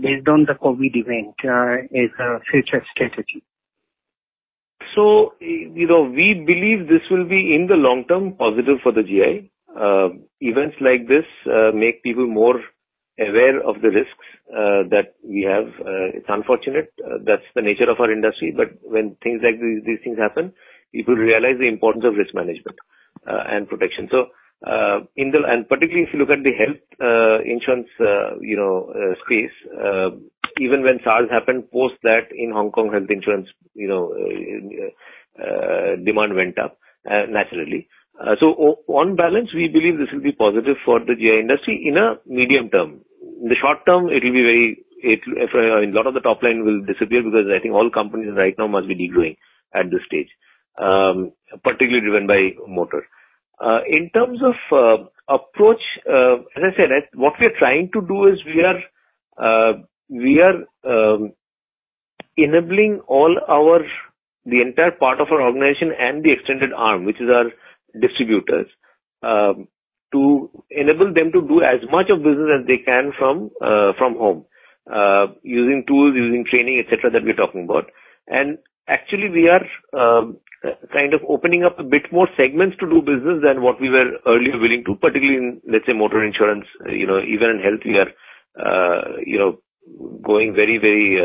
based on the COVID event as a future strategy? So you know, we believe this will be in the long term positive for the GI. Events like this make people more aware of the risks uh, that we have. Uh, it's unfortunate, uh, that's the nature of our industry, but when things like these things happen, people realize the importance of risk management and protection. So, uh in the and particularly if you look at the health insurance, you know, space, even when SARS happened, post that in Hong Kong health insurance, you know, demand went up naturally. Uh, so on balance, we believe this will be positive for the GI industry in a medium term. In the short term, it will be very. Uh, a lot of the top line will disappear because I think all companies right now must be de-growing at this stage, um, particularly driven by motor. Uh, in terms of approach, as I said, what we are trying to do is we are we are um, enabling all our the entire part of our organization and the extended arm, which is our distributors, um, to enable them to do as much of business as they can from uh, from home, uh, using tools, using training, et cetera, that we're talking about. And actually we are um, kind of opening up a bit more segments to do business than what we were earlier willing to, particularly in, let's say, motor insurance. You know, even in health, we are, uh, you know, going very, very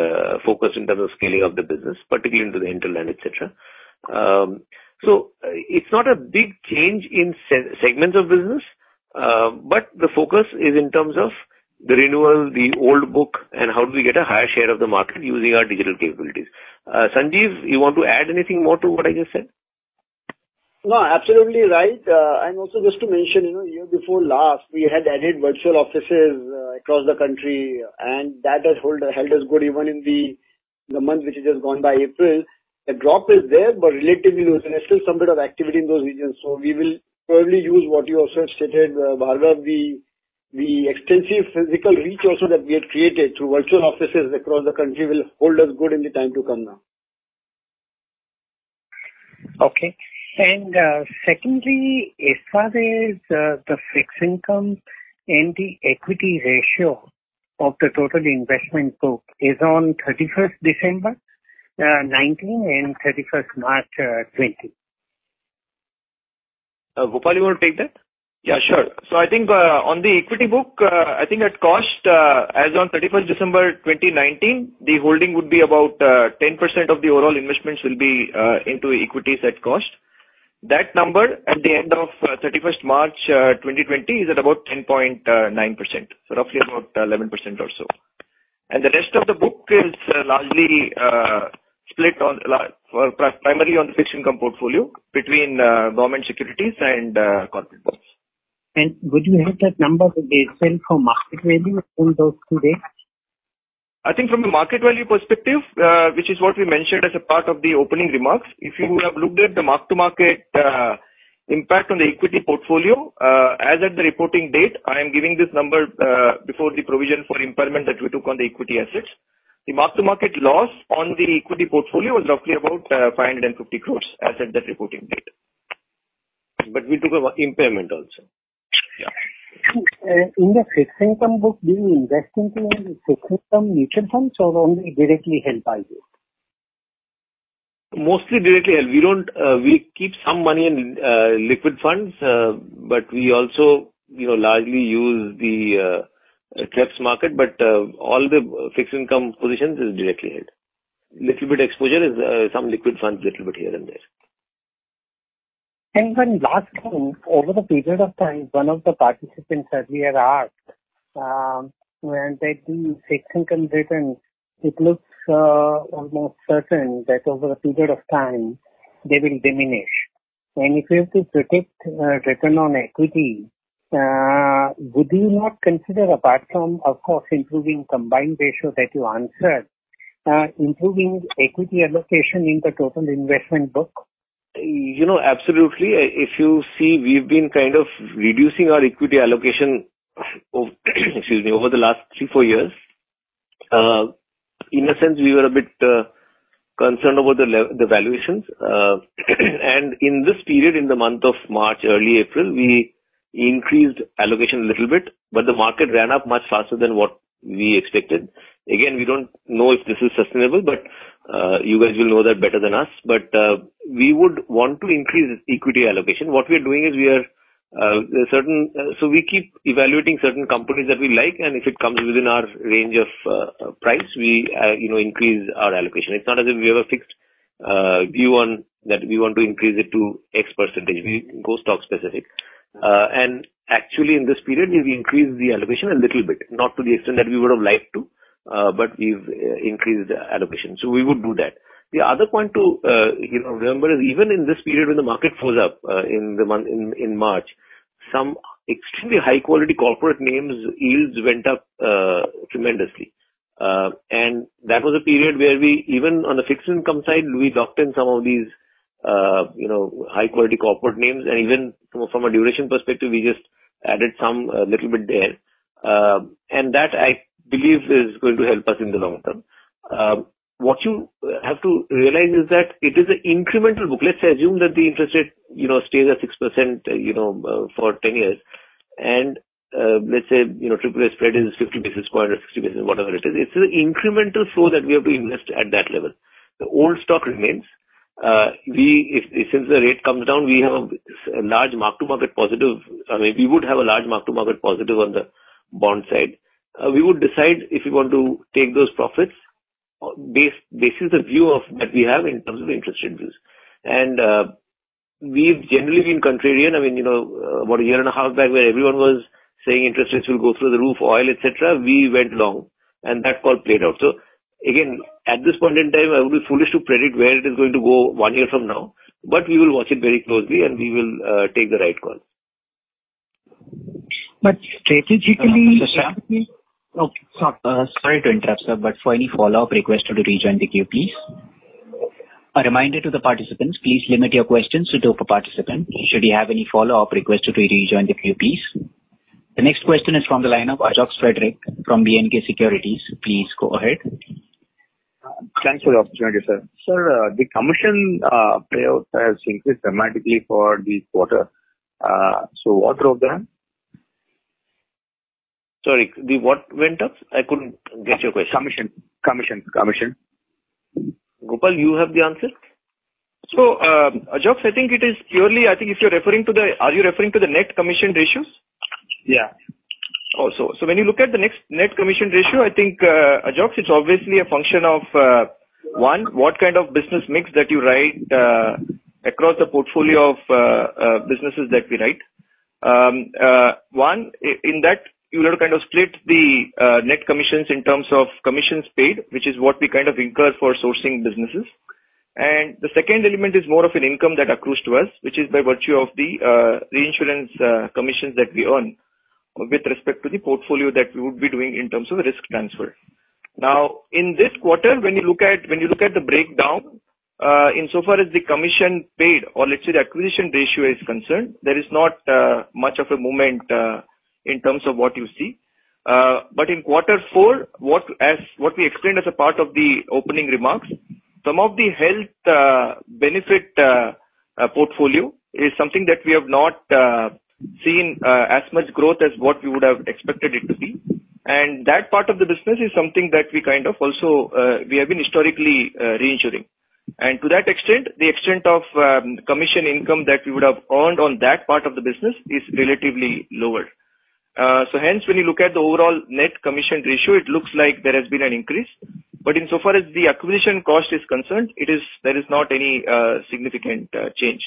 focused in terms of scaling up the business, particularly into the hinterland, et cetera. Um, So, uh, it's not a big change in segments of business, uh, but the focus is in terms of the renewal, the old book, and how do we get a higher share of the market using our digital capabilities. Uh, Sanjeev, you want to add anything more to what I just said? No, absolutely right. And also just to mention, you know, year before last, we had added virtual offices across the country, and that has held us good even in the the month which has just gone by, April. The drop is there, but relatively low, and there's still some bit of activity in those regions. So we will probably use what you also stated, Bhargav, the extensive physical reach also that we had created through virtual offices across the country will hold us good in the time to come now. Okay. And uh secondly, as far as the fixed income and the equity ratio of the total investment book is on 31st December Uh, 2019 and 31st March uh, 2020. Uh, Gopal, you want to take that? Yeah, sure. So I think, on the equity book, I think at cost, as on 31st December 2019, the holding would be about 10% of the overall investments will be into equities at cost. That number at the end of 31st March 2020 is at about 10.9%, so roughly about 11% or so. And the rest of the book is largely split on primarily on the fixed income portfolio between uh, government securities and uh, corporate bonds. And would you have that number itself for market value in those two days? I think from a market value perspective, uh, which is what we mentioned as a part of the opening remarks, if you would have looked at the mark-to-market impact on the equity portfolio, as at the reporting date, I am giving this number before the provision for impairment that we took on the equity assets. The mark-to-market loss on the equity portfolio was roughly about uh, 550 crores as at that reporting date. But we took a impairment also. Yeah. Uh, in the fixed income book, do you invest into any fixed income mutual funds or only directly held by you? Mostly directly held. We don't, uh, we keep some money in liquid funds, but we also, you know, largely use the TREPS market, but uh, all the fixed income positions is directly held. Little bit exposure is uh, some liquid funds, little bit here and there. And one last thing. Over the period of time, one of the participants earlier asked, um, when that the fixed income return, it looks uh, almost certain that over a period of time they will diminish. And if you have to protect return on equity, Uh, would you not consider apart from, of course, improving combined ratio that you answered, uh, improving equity allocation in the total investment book? You know, absolutely. If you see, we've been kind of reducing our equity allocation [clears throat] [clears throat] excuse me, over the last three, four years. Uh, in a sense, we were a bit concerned about the the valuations. [clears throat] And in this period, in the month of March, early April, we increased allocation a little bit, but the market ran up much faster than what we expected. Again, we don't know if this is sustainable, but uh, you guys will know that better than us. But uh, we would want to increase equity allocation. What we are doing is we are uh, certain. So we keep evaluating certain companies that we like, and if it comes within our range of price, we, you know, increase our allocation. It's not as if we have a fixed view on that we want to increase it to X%. Percentage. We go stock specific. Uh, actually, in this period, we've increased the allocation a little bit, not to the extent that we would have liked to, uh, but we've uh, increased the allocation. So we would do that. The other point to, you know, remember is even in this period when the market goes up, in the month in, in March, some extremely high quality corporate names yields went up tremendously. Uh, and that was a period where we even on the fixed income side, we locked in some of these, Uh, high quality corporate names. And even from a duration perspective, we just added some uh, little bit there. Uh, and that I believe is going to help us in the long term. What you have to realize is that it is an incremental book. Let's assume that the interest rate, you know, stays at 6%, you know, for 10 years. And uh let's say, you know, triple A spread is 50 basis point or 60 basis, whatever it is. It's an incremental flow that we have to invest at that level. The old stock remains. Uh, since the rate comes down, we have a large mark-to-market positive. I mean, we would have a large mark-to-market positive on the bond side. Uh, we would decide if we want to take those profits uh, based on the view of that we have in terms of interest rate views. We've generally been contrarian. I mean, you know, about a year and a half back, where everyone was saying interest rates will go through the roof, oil, et cetera, we went long, and that call played out. Again, at this point in time, I would be foolish to predict where it is going to go one year from now, but we will watch it very closely and we will uh, take the right call. But strategically. Uh, Mr. Shah? Okay. Sorry. Uh, sorry to interrupt, sir, but for any follow-up, request you to rejoin the queue, please. A reminder to the participants, please limit your questions to two per participant. Should you have any follow-up, request you to rejoin the queue, please. The next question is from the line of Ajox Frederick from B&K Securities. Please go ahead. Thanks for the opportunity, sir. Sir, uh, the commission uh, payout has increased dramatically for this quarter. Uh, so what drove that? Sorry, the what went up? I couldn't get your question. Commission. Commission, commission. Gopal, you have the answer? So um, Ajox, I think it is purely. I think if you're referring to the. Are you referring to the net commission ratios? Yeah. When you look at the next net commission ratio, I think, uh, Ajox, it's obviously a function of uh, one, what kind of business mix that you write uh, across the portfolio of businesses that we write. Um, one, in that you have to kind of split the net commissions in terms of commissions paid, which is what we kind of incur for sourcing businesses. And the second element is more of an income that accrues to us, which is by virtue of the reinsurance commissions that we earn with respect to the portfolio that we would be doing in terms of risk transfer. Now, in this quarter, when you look at when you look at the breakdown, uh, insofar as the commission paid or let's say the acquisition ratio is concerned, there is not uh, much of a movement uh, in terms of what you see. But in quarter four, what as what we explained as a part of the opening remarks, some of the health benefit portfolio is something that we have not seen uh, as much growth as what we would have expected it to be. And that part of the business is something that we kind of also uh, we have been historically uh, reinsuring. And to that extent, the extent of um, commission income that we would have earned on that part of the business is relatively lower. So, hence, when you look at the overall net commission ratio, it looks like there has been an increase. But insofar as the acquisition cost is concerned, there is not any significant change.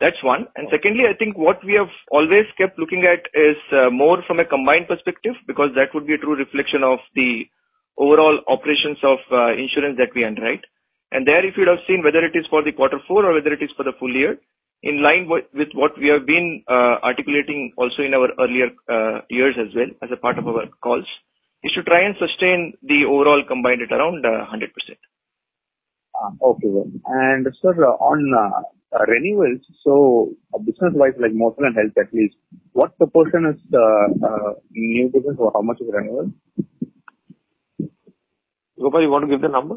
That's one. And secondly, I think what we have always kept looking at is uh, more from a combined perspective, because that would be a true reflection of the overall operations of uh, insurance that we underwrite. And there, if you'd have seen whether it is for the quarter four or whether it is for the full year, in line with what we have been uh, articulating also in our earlier years as well as a part of our calls, is to try and sustain the overall combined at around 100%. Ah, okay. And, sir, on Uh, renewals, so uh, business-wise, like motor and health at least, what proportion is uh, new business or how much is renewal? Gopal, you want to give the number?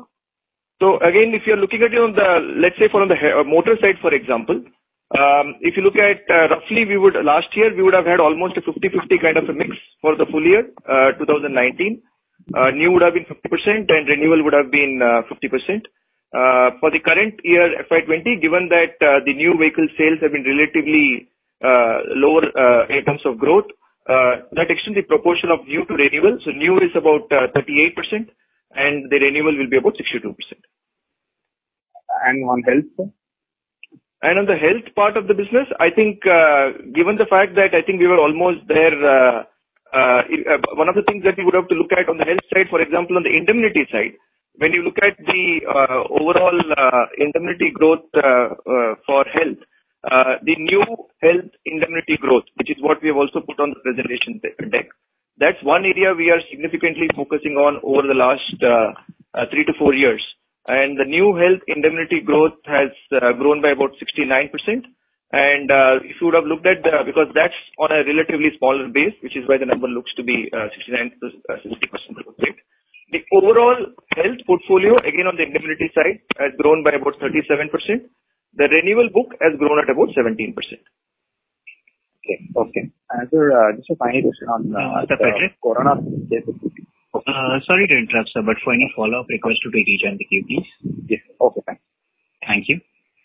So again, if you're looking at it on the, let's say from the motor side, for example, um, if you look at roughly we would last year, we would have had almost a 50/50 kind of a mix for the full year 2019. New would have been 50% and renewal would have been 50%. Uh, for the current year, FY 2020, given that uh, the new vehicle sales have been relatively uh, lower in terms of growth, that extends the proportion of new to renewal. So new is about 38% and the renewal will be about 62%. And on health, sir? On the health part of the business, I think, given the fact that I think we were almost there, one of the things that we would have to look at on the health side, for example, on the indemnity side, when you look at the uh, overall uh, indemnity growth uh, for health, the new health indemnity growth, which is what we have also put on the presentation deck. That's one area we are significantly focusing on over the last three to four years. And the new health indemnity growth has grown by about 69%. And if you would have looked at the, because that's on a relatively smaller base, which is why the number looks to be 69%-70% growth rate. The overall health portfolio, again, on the indemnity side, has grown by about 37%. The renewal book has grown at about 17%. Okay. Okay. Sir, uh, just a final question on uh, uh, Mr. Frederick? Corona. Yes. Sorry to interrupt, sir, but for any follow-up, request you to rejoin the queue, please. Yes. Okay, thanks. Thank you.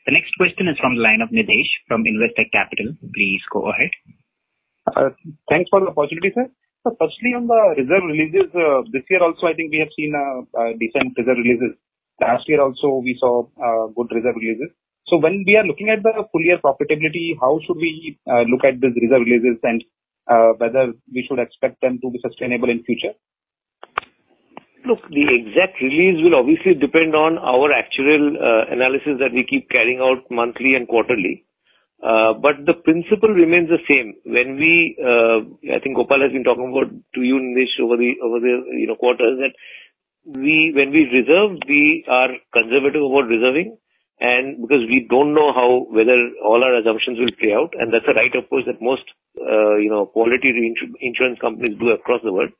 The next question is from the line of Nidhesh from Investec Capital. Please go ahead. Thanks for the opportunity, sir. Firstly, on the reserve releases, uh, this year also, I think we have seen uh, uh, decent reserve releases. Last year also, we saw good reserve releases. So when we are looking at the full year profitability, how should we look at these reserve releases and whether we should expect them to be sustainable in future? Look, the exact release will obviously depend on our actual analysis that we keep carrying out monthly and quarterly. Uh, but the principle remains the same. When we, uh, I think Gopal has been talking about to you, Nidhesh, over the over the, you know, quarters, that we, when we reserve, we are conservative about reserving, and because we don't know how, whether all our assumptions will play out, and that's the right approach that most uh, you know, quality insurance companies do across the world.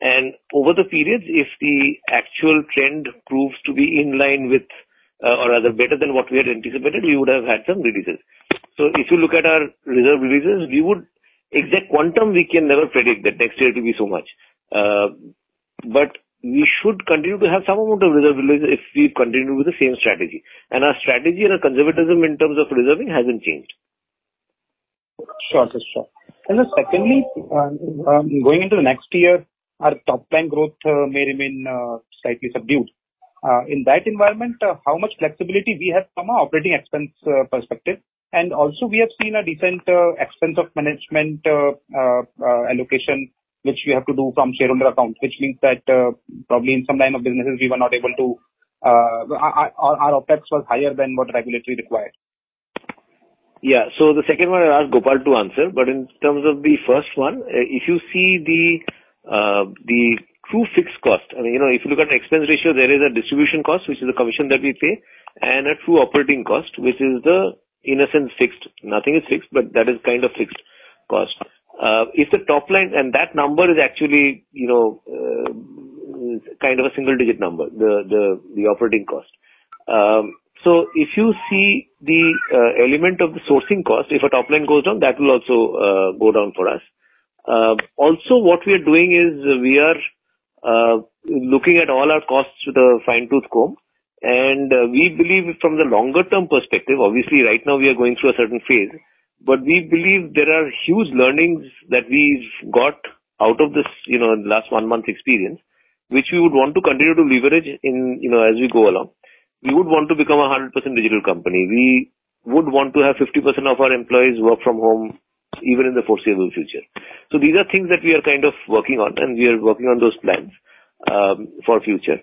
And over the periods, if the actual trend proves to be in line with Uh, or rather better than what we had anticipated, we would have had some releases. So if you look at our reserve releases, we would exact quantum, we can never predict that next year it will be so much. Um but we should continue to have some amount of reserve release if we continue with the same strategy. And our strategy and our conservatism in terms of reserving hasn't changed. Sure. Just sure. And then secondly, um, um, going into the next year, our top-line growth uh, may remain slightly subdued. Uh, in that environment, uh, how much flexibility we have from an operating expense uh, perspective? And also we have seen a decent expense of management allocation, which we have to do from shareholder account, which means that probably in some line of businesses, we were not able to. our OpEx was higher than what regulatory required. Yeah. So the second one I'll ask Gopal to answer. But in terms of the first one, if you see the true fixed cost, I mean, you know, if you look at expense ratio, there is a distribution cost, which is the commission that we pay, and a true operating cost, which is the, in a sense, fixed. Nothing is fixed, but that is kind of fixed cost. Uh, if the top line, and that number is actually you know, uh, kind of a single-digit number, the the, the operating cost. Um, so if you see the element of the sourcing cost, if a top line goes down, that will also go down for us. Uh, also, what we are doing is we are Uh, looking at all our costs with a fine-tooth comb, and uh, we believe from the longer term perspective, obviously right now we are going through a certain phase, but we believe there are huge learnings that we've got out of this you know, last one month experience, which we would want to continue to leverage in, you know, as we go along. We would want to become a 100% digital company. We would want to have 50% of our employees work from home, even in the foreseeable future. So these are things that we are kind of working on, and we are working on those plans um, for future.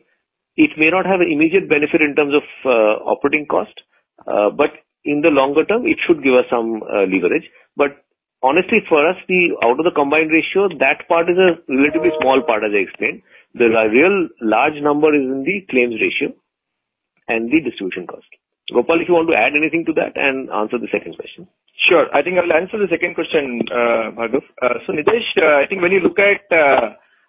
It may not have an immediate benefit in terms of uh, operating cost, uh, but in the longer term, it should give us some uh, leverage. But honestly, for us, the out of the combined ratio, that part is a relatively small part, as I explained. The real large number is in the claims ratio and the distribution cost. Gopal, if you want to add anything to that and answer the second question. Sure. I think I'll answer the second question, uh, Bhargav. Uh, Nidhesh, uh, I think when you look at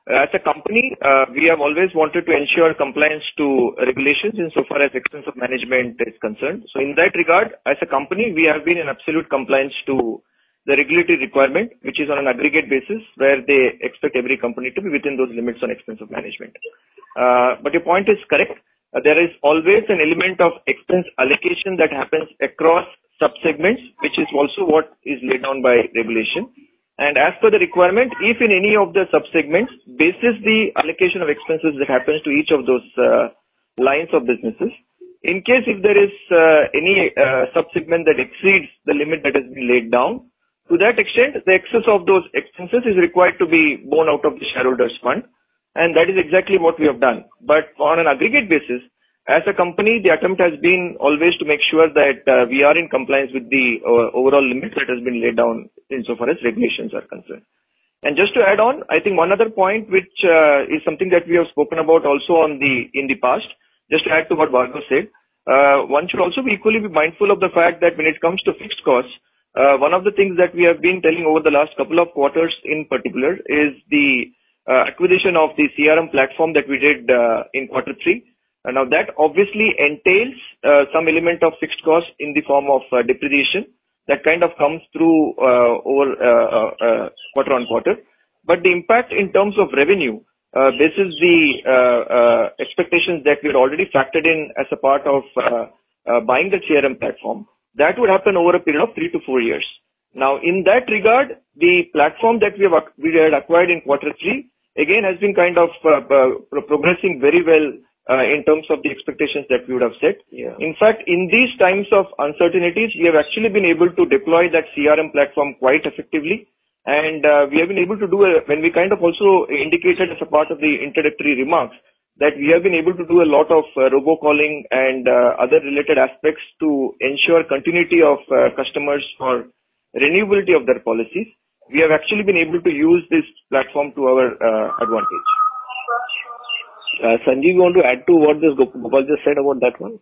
as a company, we have always wanted to ensure compliance to regulations insofar as expense of management is concerned. So in that regard, as a company, we have been in absolute compliance to the regulatory requirement, which is on an aggregate basis, where they expect every company to be within those limits on expense of management. Uh, but your point is correct. There is always an element of expense allocation that happens across sub-segments, which is also what is laid down by regulation. And as per the requirement, if in any of the sub-segments, basis the allocation of expenses that happens to each of those uh, lines of businesses. In case if there is uh, any uh, sub-segment that exceeds the limit that has been laid down, to that extent, the excess of those expenses is required to be borne out of the shareholders' fund, and that is exactly what we have done. But on an aggregate basis, as a company, the attempt has been always to make sure that uh, we are in compliance with the uh, overall limits that has been laid down insofar as regulations are concerned. And just to add on, I think one other point, which uh, is something that we have spoken about also on the in the past, just to add to what Bhargav said. One should also be equally be mindful of the fact that when it comes to fixed costs, one of the things that we have been telling over the last couple of quarters in particular is the acquisition of the CRM platform that we did in quarter three. Now, that obviously entails uh, some element of fixed cost in the form of uh, depreciation that kind of comes through uh, over quarter-on-quarter. But the impact in terms of revenue, this is the expectations that we had already factored in as a part of buying the CRM platform, that would happen over a period of three to four years. Now, in that regard, the platform that we had acquired in quarter three, again, has been kind of progressing very well Uh, in terms of the expectations that we would have set. Yeah. In fact, in these times of uncertainties, we have actually been able to deploy that CRM platform quite effectively. And uh, we have been able to do when we kind of also indicated as a part of the introductory remarks, that we have been able to do a lot of uh, robocalling and other related aspects to ensure continuity of customers for renewability of their policies. We have actually been able to use this platform to our advantage. Uh, Sanjeev, you want to add to what this Gopal just said about that one?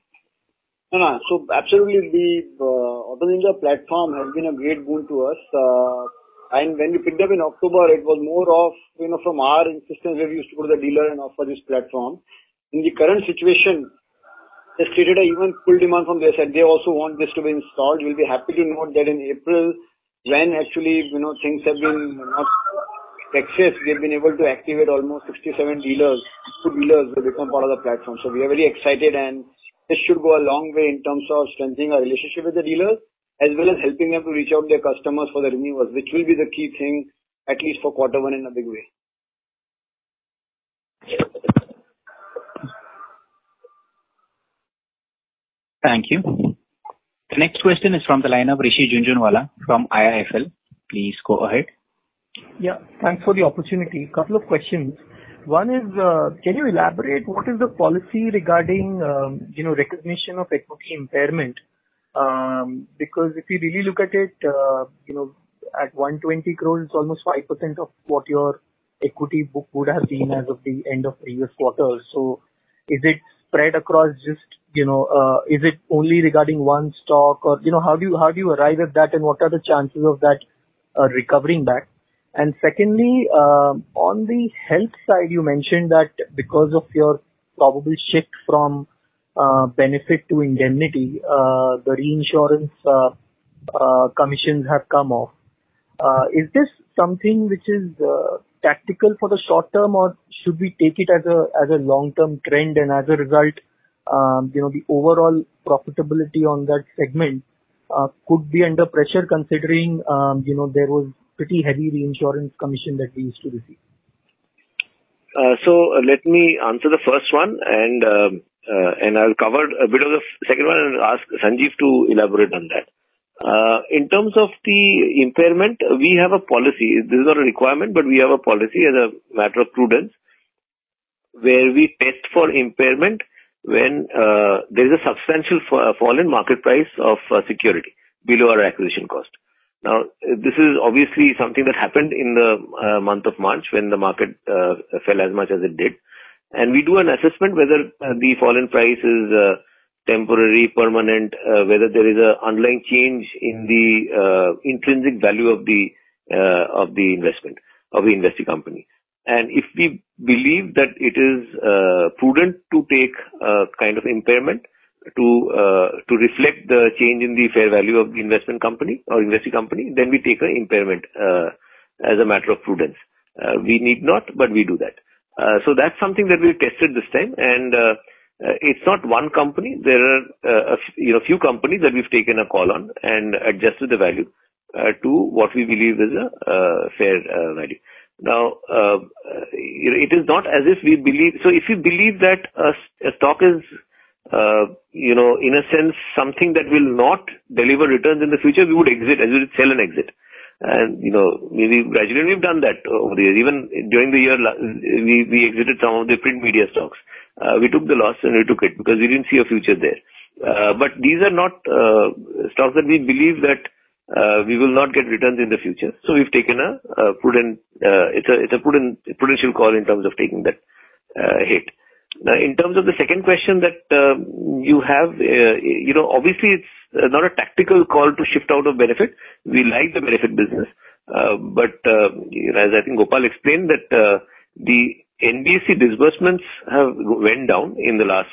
No, no. So absolutely the uh, Auto Ninja platform has been a great boon to us. Uh, and when we picked up in October, it was more of, you know, from our insistence where we used to go to the dealer and offer this platform. In the current situation, it's created an even pull demand from their side. They also want this to be installed. You'll be happy to note that in April, when actually, you know, things have been not success, we have been able to activate almost 67 dealers, two dealers who become part of the platform. So we are very excited, and this should go a long way in terms of strengthening our relationship with the dealers, as well as helping them to reach out their customers for the renewals, which will be the key thing, at least for quarter one in a big way. Thank you. The next question is from the line of Rishi Jhunjhunwala from IIFL. Please go ahead. Yeah, thanks for the opportunity. Couple of questions. One is, uh, can you elaborate what is the policy regarding, um, you know, recognition of equity impairment? Um, because if you really look at it, uh, you know, at 120 crore, it's almost 5% of what your equity book would have been as of the end of previous quarter. So is it spread across just, you know, uh, is it only regarding one stock? Or, you know, how do you, how do you arrive at that, and what are the chances of that recovering back? And secondly, uh, on the health side, you mentioned that because of your probable shift from uh, benefit to indemnity, uh, the reinsurance commissions have come off. Is this something which is tactical for the short term, or should we take it as a as a long-term trend, and as a result, um, you know, the overall profitability on that segment could be under pressure considering, um, you know, there was pretty heavy reinsurance commission that we used to receive? Uh, so uh, let me answer the first one, and um, uh, and I'll cover a bit of the second one and ask Sanjeev to elaborate on that. In terms of the impairment, we have a policy. This is not a requirement, but we have a policy as a matter of prudence, where we test for impairment when there is a substantial fall in market price of security below our acquisition cost. Now, this is obviously something that happened in the uh, month of March when the market uh, fell as much as it did. And we do an assessment whether uh, the fall in price is temporary, permanent, whether there is an underlying change in the intrinsic value of the of the investment of the investing company. And if we believe that it is prudent to take a kind of impairment to uh, to reflect the change in the fair value of the investment company or investing company, then we take an impairment uh, as a matter of prudence. Uh, we need not, but we do that. So that's something that we've tested this time. And it's not one company. There are, you know, few companies that we've taken a call on and adjusted the value to what we believe is a fair value. Now, it is not as if we believe. So if you believe that a stock is, you know, in a sense, something that will not deliver returns in the future, we would exit, as we would sell and exit. And, you know, maybe gradually we've done that over the years. Even during the year, we we exited some of the print media stocks. Uh, We took the loss, and we took it because we didn't see a future there. Uh, but these are not uh, stocks that we believe that uh, we will not get returns in the future. So we've taken a prudent, uh, it's a it's a prudent prudential call in terms of taking that uh, hit. Now, in terms of the second question that um, you have, uh, you know, obviously it's uh, not a tactical call to shift out of benefit. We like the benefit business. Uh, but you know, as I think Gopal explained that, the NBFC disbursements have went down in the last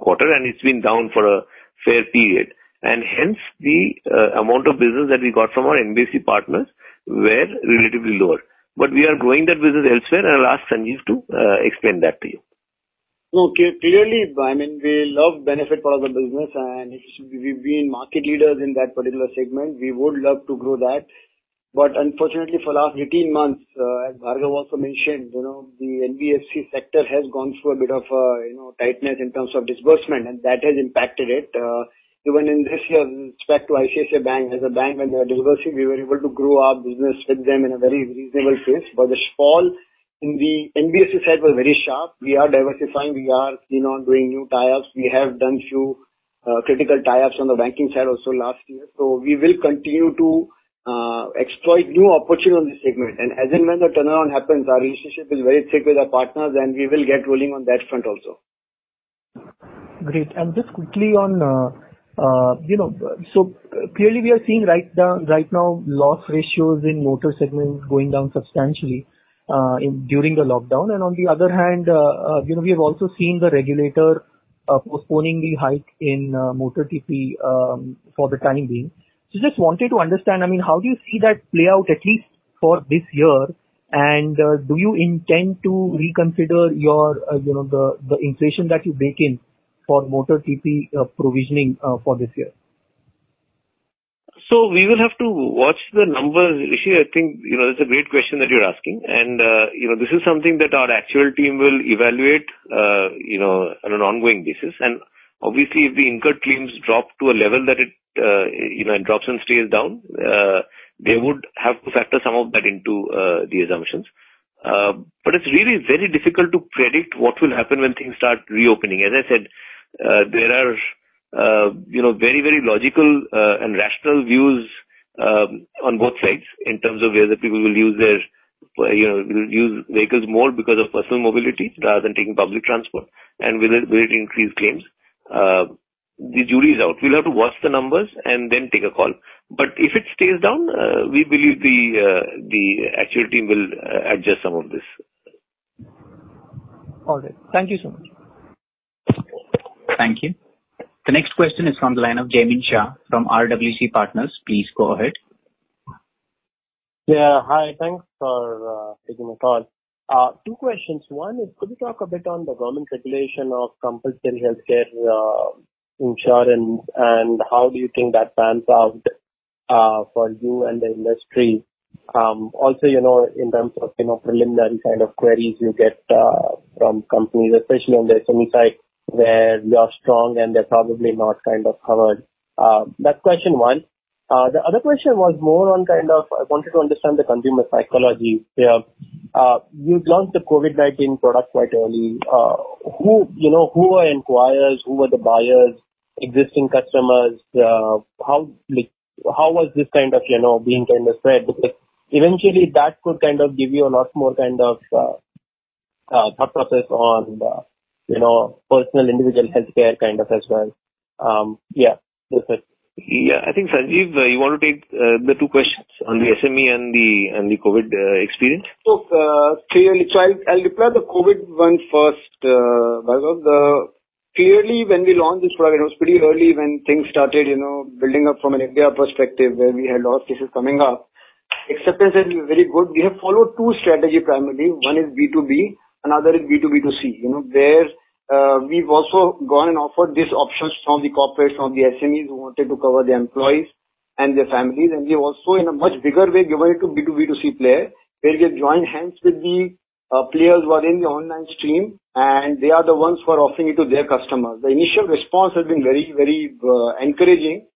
quarter, and it's been down for a fair period. And hence the amount of business that we got from our NBFC partners were relatively lower. But we are growing that business elsewhere, and I'll ask Sanjeev to explain that to you. No, clearly, I mean, we love benefit part of the business, and we've been market leaders in that particular segment. We would love to grow that. But unfortunately, for last 18 months, uh, as Bhargav also mentioned, you know, the NBFC sector has gone through a bit of, you know, tightness in terms of disbursement, and that has impacted it. Uh, even in this year, with respect to ICICI Bank, as a bank, when they are disbursing, we were able to grow our business with them in a very reasonable pace. But the fall in the NBFC side was very sharp. We are diversifying. We are, you know, doing new tie-ups. We have done few uh, critical tie-ups on the banking side also last year. So we will continue to uh, exploit new opportunity on this segment. And as and when the turnaround happens, our relationship is very thick with our partners, and we will get rolling on that front also. Great. And just quickly on, uh, you know, so clearly we are seeing right now loss ratios in motor segment going down substantially Uh, during the lockdown. And on the other hand, uh, uh, you know, we have also seen the regulator postponing the hike in motor TP um, for the time being. So just wanted to understand, I mean, how do you see that play out at least for this year? And uh do you intend to reconsider your, you know, the the inflation that you bake in for motor TP provisioning for this year? So we will have to watch the numbers. Rishi, I think, you know, that's a great question that you're asking. And, uh, you know, this is something that our actual team will evaluate, uh, you know, on an ongoing basis. And obviously, if the incurred claims drop to a level that it, you know, it drops and stays down, uh, they would have to factor some of that into uh, the assumptions. Uh, but it's really very difficult to predict what will happen when things start reopening. As I said, uh, there are, Uh, you know, very, very logical uh, and rational views um, on both sides in terms of whether people will use their, uh, you know, will use vehicles more because of personal mobility rather than taking public transport, and will it will increase claims? The jury is out. We'll have to watch the numbers and then take a call. But if it stays down, we believe the actual team will adjust some of this. All right. Thank you so much. Thank you. The next question is from the line of Jaimin Shah from RWC Partners. Please go ahead. Yeah. Hi. Thanks for uh, taking the call. Uh, two questions. One is, could you talk a bit on the government regulation of compulsory healthcare uh, insurance, and how do you think that pans out for you and the industry? Um, also, you know, in terms of, you know, preliminary kind of queries you get from companies, especially on the SME side, where you are strong and they're probably not kind of covered. Uh, that's question one. Uh, the other question was more on kind of I wanted to understand the consumer psychology here. Uh, You've launched the COVID-19 product quite early. Who, you know, who are inquirers? Who are the buyers, existing customers? How, like, how was this kind of, you know, being kind of spread? Because eventually that could kind of give you a lot more kind of thought process on you know, personal individual healthcare kind of as well. Um, yeah, that's it. Yeah. I think, Sanjeev, uh, you want to take uh, the two questions on the SME and the and the COVID uh, experience? So clearly, so I'll reply the COVID one first, Bhargav. Clearly, when we launched this product, it was pretty early when things started, you know, building up from an India perspective, where we had a lot of cases coming up. Acceptance has been very good. We have followed two strategy primarily. One is B2B, another is B2B2C. You know, where Uh, we've also gone and offered these options from the corporates, from the SMEs who wanted to cover their employees and their families. And We also, in a much bigger way, given it to B2B2C player, where we have joined hands with the uh, players who are in the online stream, and they are the ones who are offering it to their customers. The initial response has been very, very uh, encouraging.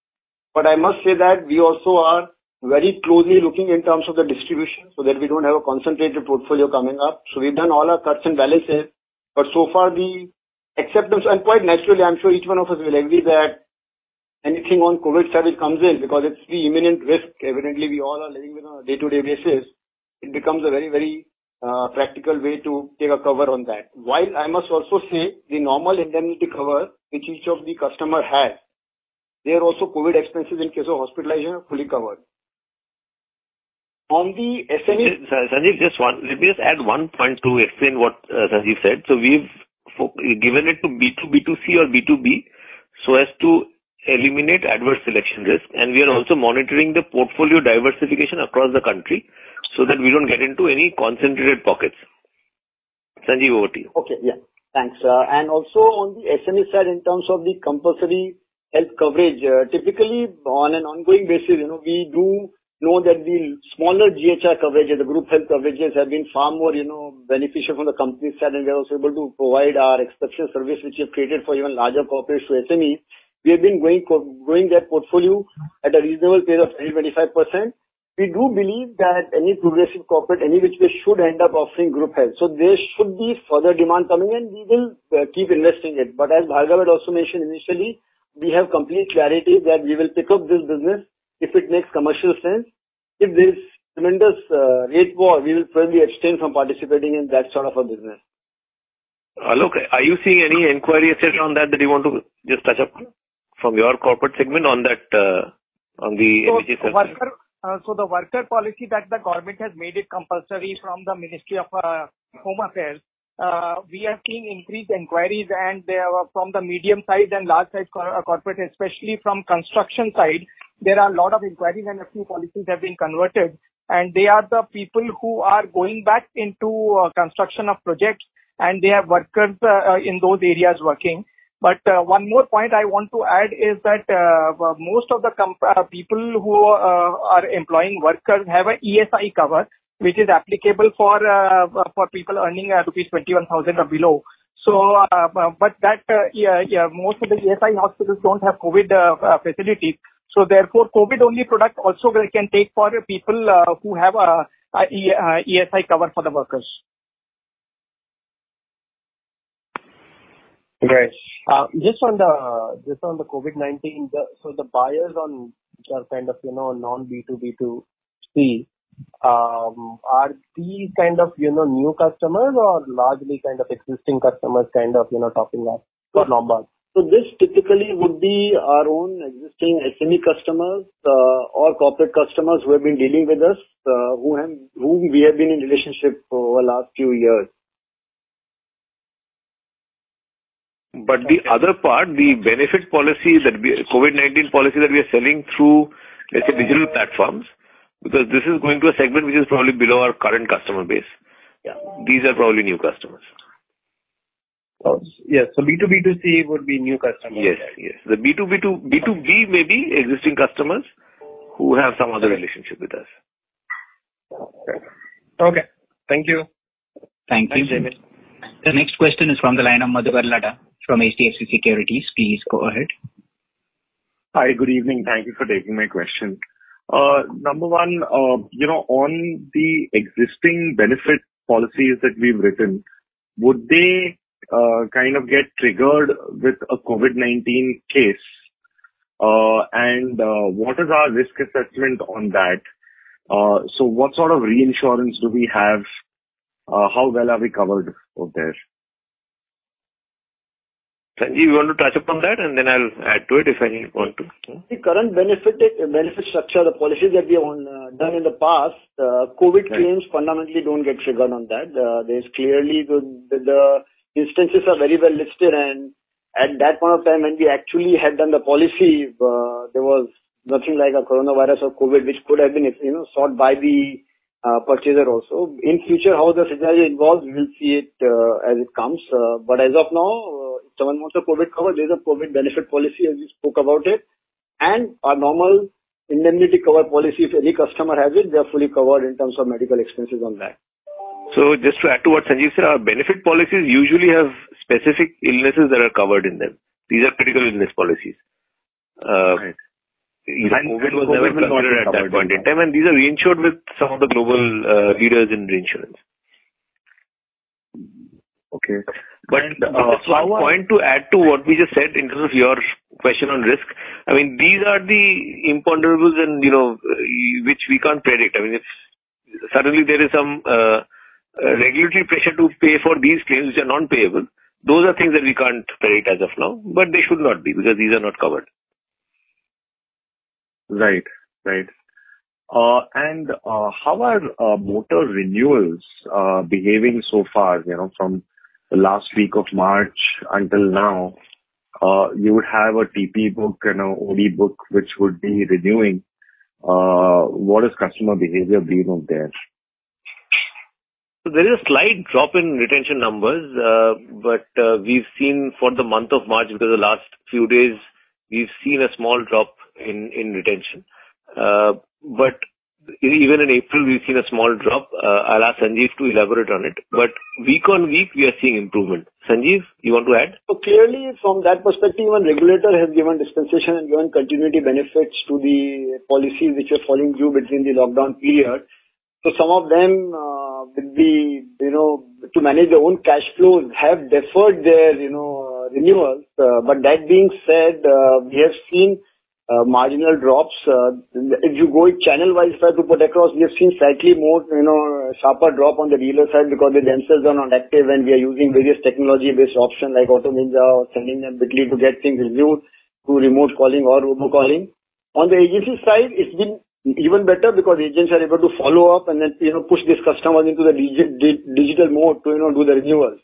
But I must say that we also are very closely looking in terms of the distribution so that we don't have a concentrated portfolio coming up. So we've done all our cuts and balances, but so far the acceptance and quite naturally, I'm sure each one of us will agree that anything on COVID side comes in, because it's the imminent risk evidently we all are living with on a day-to-day basis, it becomes a very, very uh, practical way to take a cover on that. While I must also say the normal indemnity cover which each of the customer has, there are also COVID expenses in case of hospitalization are fully covered. On the SME- Sanjeev, just one. let me just add one point to explain what uh, Sanjeev said. So we've given it to B2B2C or B2B so as to eliminate adverse selection risk. And we are also monitoring the portfolio diversification across the country so that we don't get into any concentrated pockets. Sanjeev, over to you. Okay. Yeah. Thanks. And also on the SME side, in terms of the compulsory health coverage, uh, typically on an ongoing basis, you know, we do know that the smaller GHI coverage, the group health coverages have been far more, you know, beneficial from the company side, and we are also able to provide our exceptional service which we have created for even larger corporates to SMEs. We have been going growing that portfolio at a reasonable pace of 20%-25%. We do believe that any progressive corporate, any which way should end up offering group health. So there should be further demand coming in. We will uh, keep investing it. But as Bhargav had also mentioned initially, we have complete clarity that we will pick up this business if it makes commercial sense. If there's tremendous uh, rate war, we will probably abstain from participating in that sort of a business. Uh, Alok, are you seeing any inquiry et cetera on that that you want to just touch upon from your corporate segment on that, uh, on the NHS side? The worker policy that the government has made it compulsory from the Ministry of Home Affairs, we are seeing increased inquiries and they are from the medium size and large size corporate, especially from construction side. There are a lot of inquiries and a few policies have been converted, and they are the people who are going back into uh, construction of projects, and they have workers uh, uh, in those areas working. But one more point I want to add is that most of the people who are employing workers have a ESI cover, which is applicable for for people earning rupees 21,000 or below. So, uh, but that most of the ESI hospitals don't have COVID facilities. So therefore, COVID-only product also can take for people uh, who have uh, uh, a ESI cover for the workers. Great. Just on the COVID-19, the buyers on are kind of, you know, non-B2B2C, um, are these kind of, you know, new customers or largely kind of existing customers kind of, you know, topping up for Lombard? So this typically would be our own existing SME customers, uh, or corporate customers who have been dealing with us, uh, whom we have been in relationship for the last few years. But the other part, the benefit policy that COVID-19 policy that we are selling through, let's say, digital platforms, because this is going to a segment which is probably below our current customer base. Yeah. These are probably new customers. Yes. So B2B2C would be new customers. Yes, yes. The B2B may be existing customers who have some other relationship with us. Okay. Thank you. Thank you. Thanks, Jaimin. The next question is from the line of Madhukar Ladha from HDFC Securities. Please go ahead. Hi. Good evening. Thank you for taking my question. Uh, number one, uh, you know, on the existing benefit policies that we've written, would they Uh, kind of get triggered with a COVID-19 case? Uh, and uh, what is our risk assessment on that? Uh so what sort of reinsurance do we have? How well are we covered over there? Sanjeev, you want to touch upon that, and then I'll add to it if I want to. The current benefit structure, the policies that we have done in the past, COVID claims fundamentally don't get triggered on that. There's clearly the instances are very well listed, and at that point of time when we actually had done the policy, uh, there was nothing like a coronavirus or COVID which could have been, you know, sought by the uh, purchaser also. In future, how the scenario evolves, we will see it as it comes. Uh, but as of now, if someone wants a COVID cover, there's a COVID benefit policy as we spoke about it, and our normal indemnity cover policy. If any customer has it, they are fully covered in terms of medical expenses on that. So just to add to what Sanjeev said, our benefit policies usually have specific illnesses that are covered in them. These are critical illness policies. Uh, right. COVID was never considered at that point in time, and these are reinsured with some of the global uh, leaders in reinsurance. Okay. but uh, Just one point to add to what we just said in terms of your question on risk. I mean, these are the imponderables and, you know, which we can't predict. I mean, if suddenly there is some Uh, regulatory pressure to pay for these claims which are non-payable, those are things that we can't predict as of now, but they should not be because these are not covered. Right. Right. Uh, and uh, how are motor renewals behaving so far, you know, from the last week of March until now? You would have a TP book and a OD book which would be renewing. What has customer behavior been out there? So there is a slight drop in retention numbers, uh, but uh, we've seen for the month of March, because the last few days we've seen a small drop in retention. Uh, but even in April, we've seen a small drop. I'll ask Sanjeev to elaborate on it. But week on week, we are seeing improvement. Sanjeev, you want to add? So clearly from that perspective, when regulator has given dispensation and given continuity benefits to the policies which are falling due between the lockdown period. So some of them, uh, with the, you know, to manage their own cash flows, have deferred their you know, uh, renewals. Uh but that being said, uh, we have seen marginal drops. If you go channel-wise, if I have to put across, we have seen slightly more you know, sharper drop on the dealer side because they themselves are not active, and we are using various technology-based options like Auto Ninja or sending them quickly to get things renewed through remote calling or robo-calling. On the agency side, it's been even better because agents are able to follow up and then you know, push these customers into the digital mode to you know, do the renewals.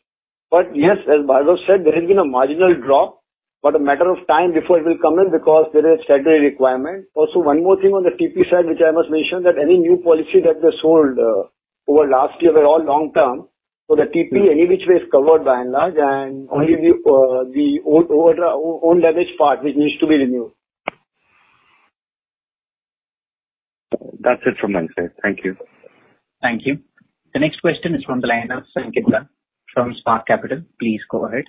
But yes, as Bhargav said, there has been a marginal drop, but a matter of time before it will come in because there is statutory requirement. Also, one more thing on the TP side, which I must mention, that any new policy that was sold uh, over last year were all long-term. So the TP hmm. any which way is covered by and large, and only the uh, own damage part which needs to be renewed. That's it from my side. Thank you. Thank you. The next question is from the line of Sanket from Spark Capital. Please go ahead.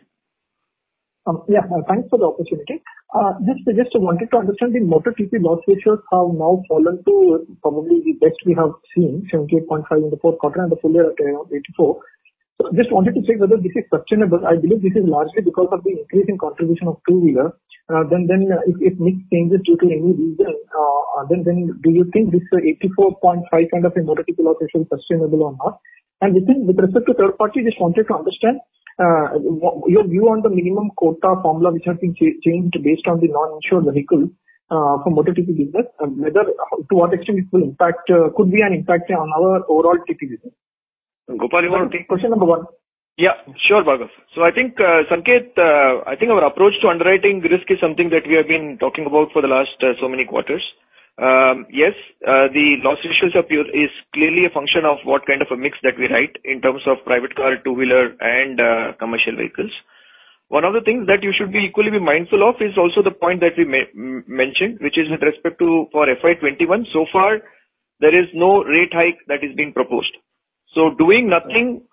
Yeah. Thanks for the opportunity. Uh just wanted to understand the motor TP loss ratios have now fallen to probably the best we have seen, 78.5 in the fourth quarter and the full year at 84. So just wanted to check whether this is sustainable. I believe this is largely because of the increase in contribution of two-wheeler. Uh then then uh if mix changes due to any reason, then then do you think this 84.5 kind of a motor loss is sustainable or not? And within with respect to third party, just wanted to understand your view on the minimum quota formula which has been changed based on the non-insured vehicle for motor TP business, and whether, to what extent it will impact uh could be an impact on our overall TP business. Gopal, you want to take? Question number one. Yeah, sure, Bhargav. I think, uh, Sanket, uh, I think our approach to underwriting risk is something that we have been talking about for the last uh, so many quarters. Um, yes, the loss ratios appear is clearly a function of what kind of a mix that we write in terms of private car, two-wheeler, and commercial vehicles. One of the things that you should be equally be mindful of is also the point that we mentioned, which is with respect to for FY 2021, so far, there is no rate hike that is being proposed. So doing nothing,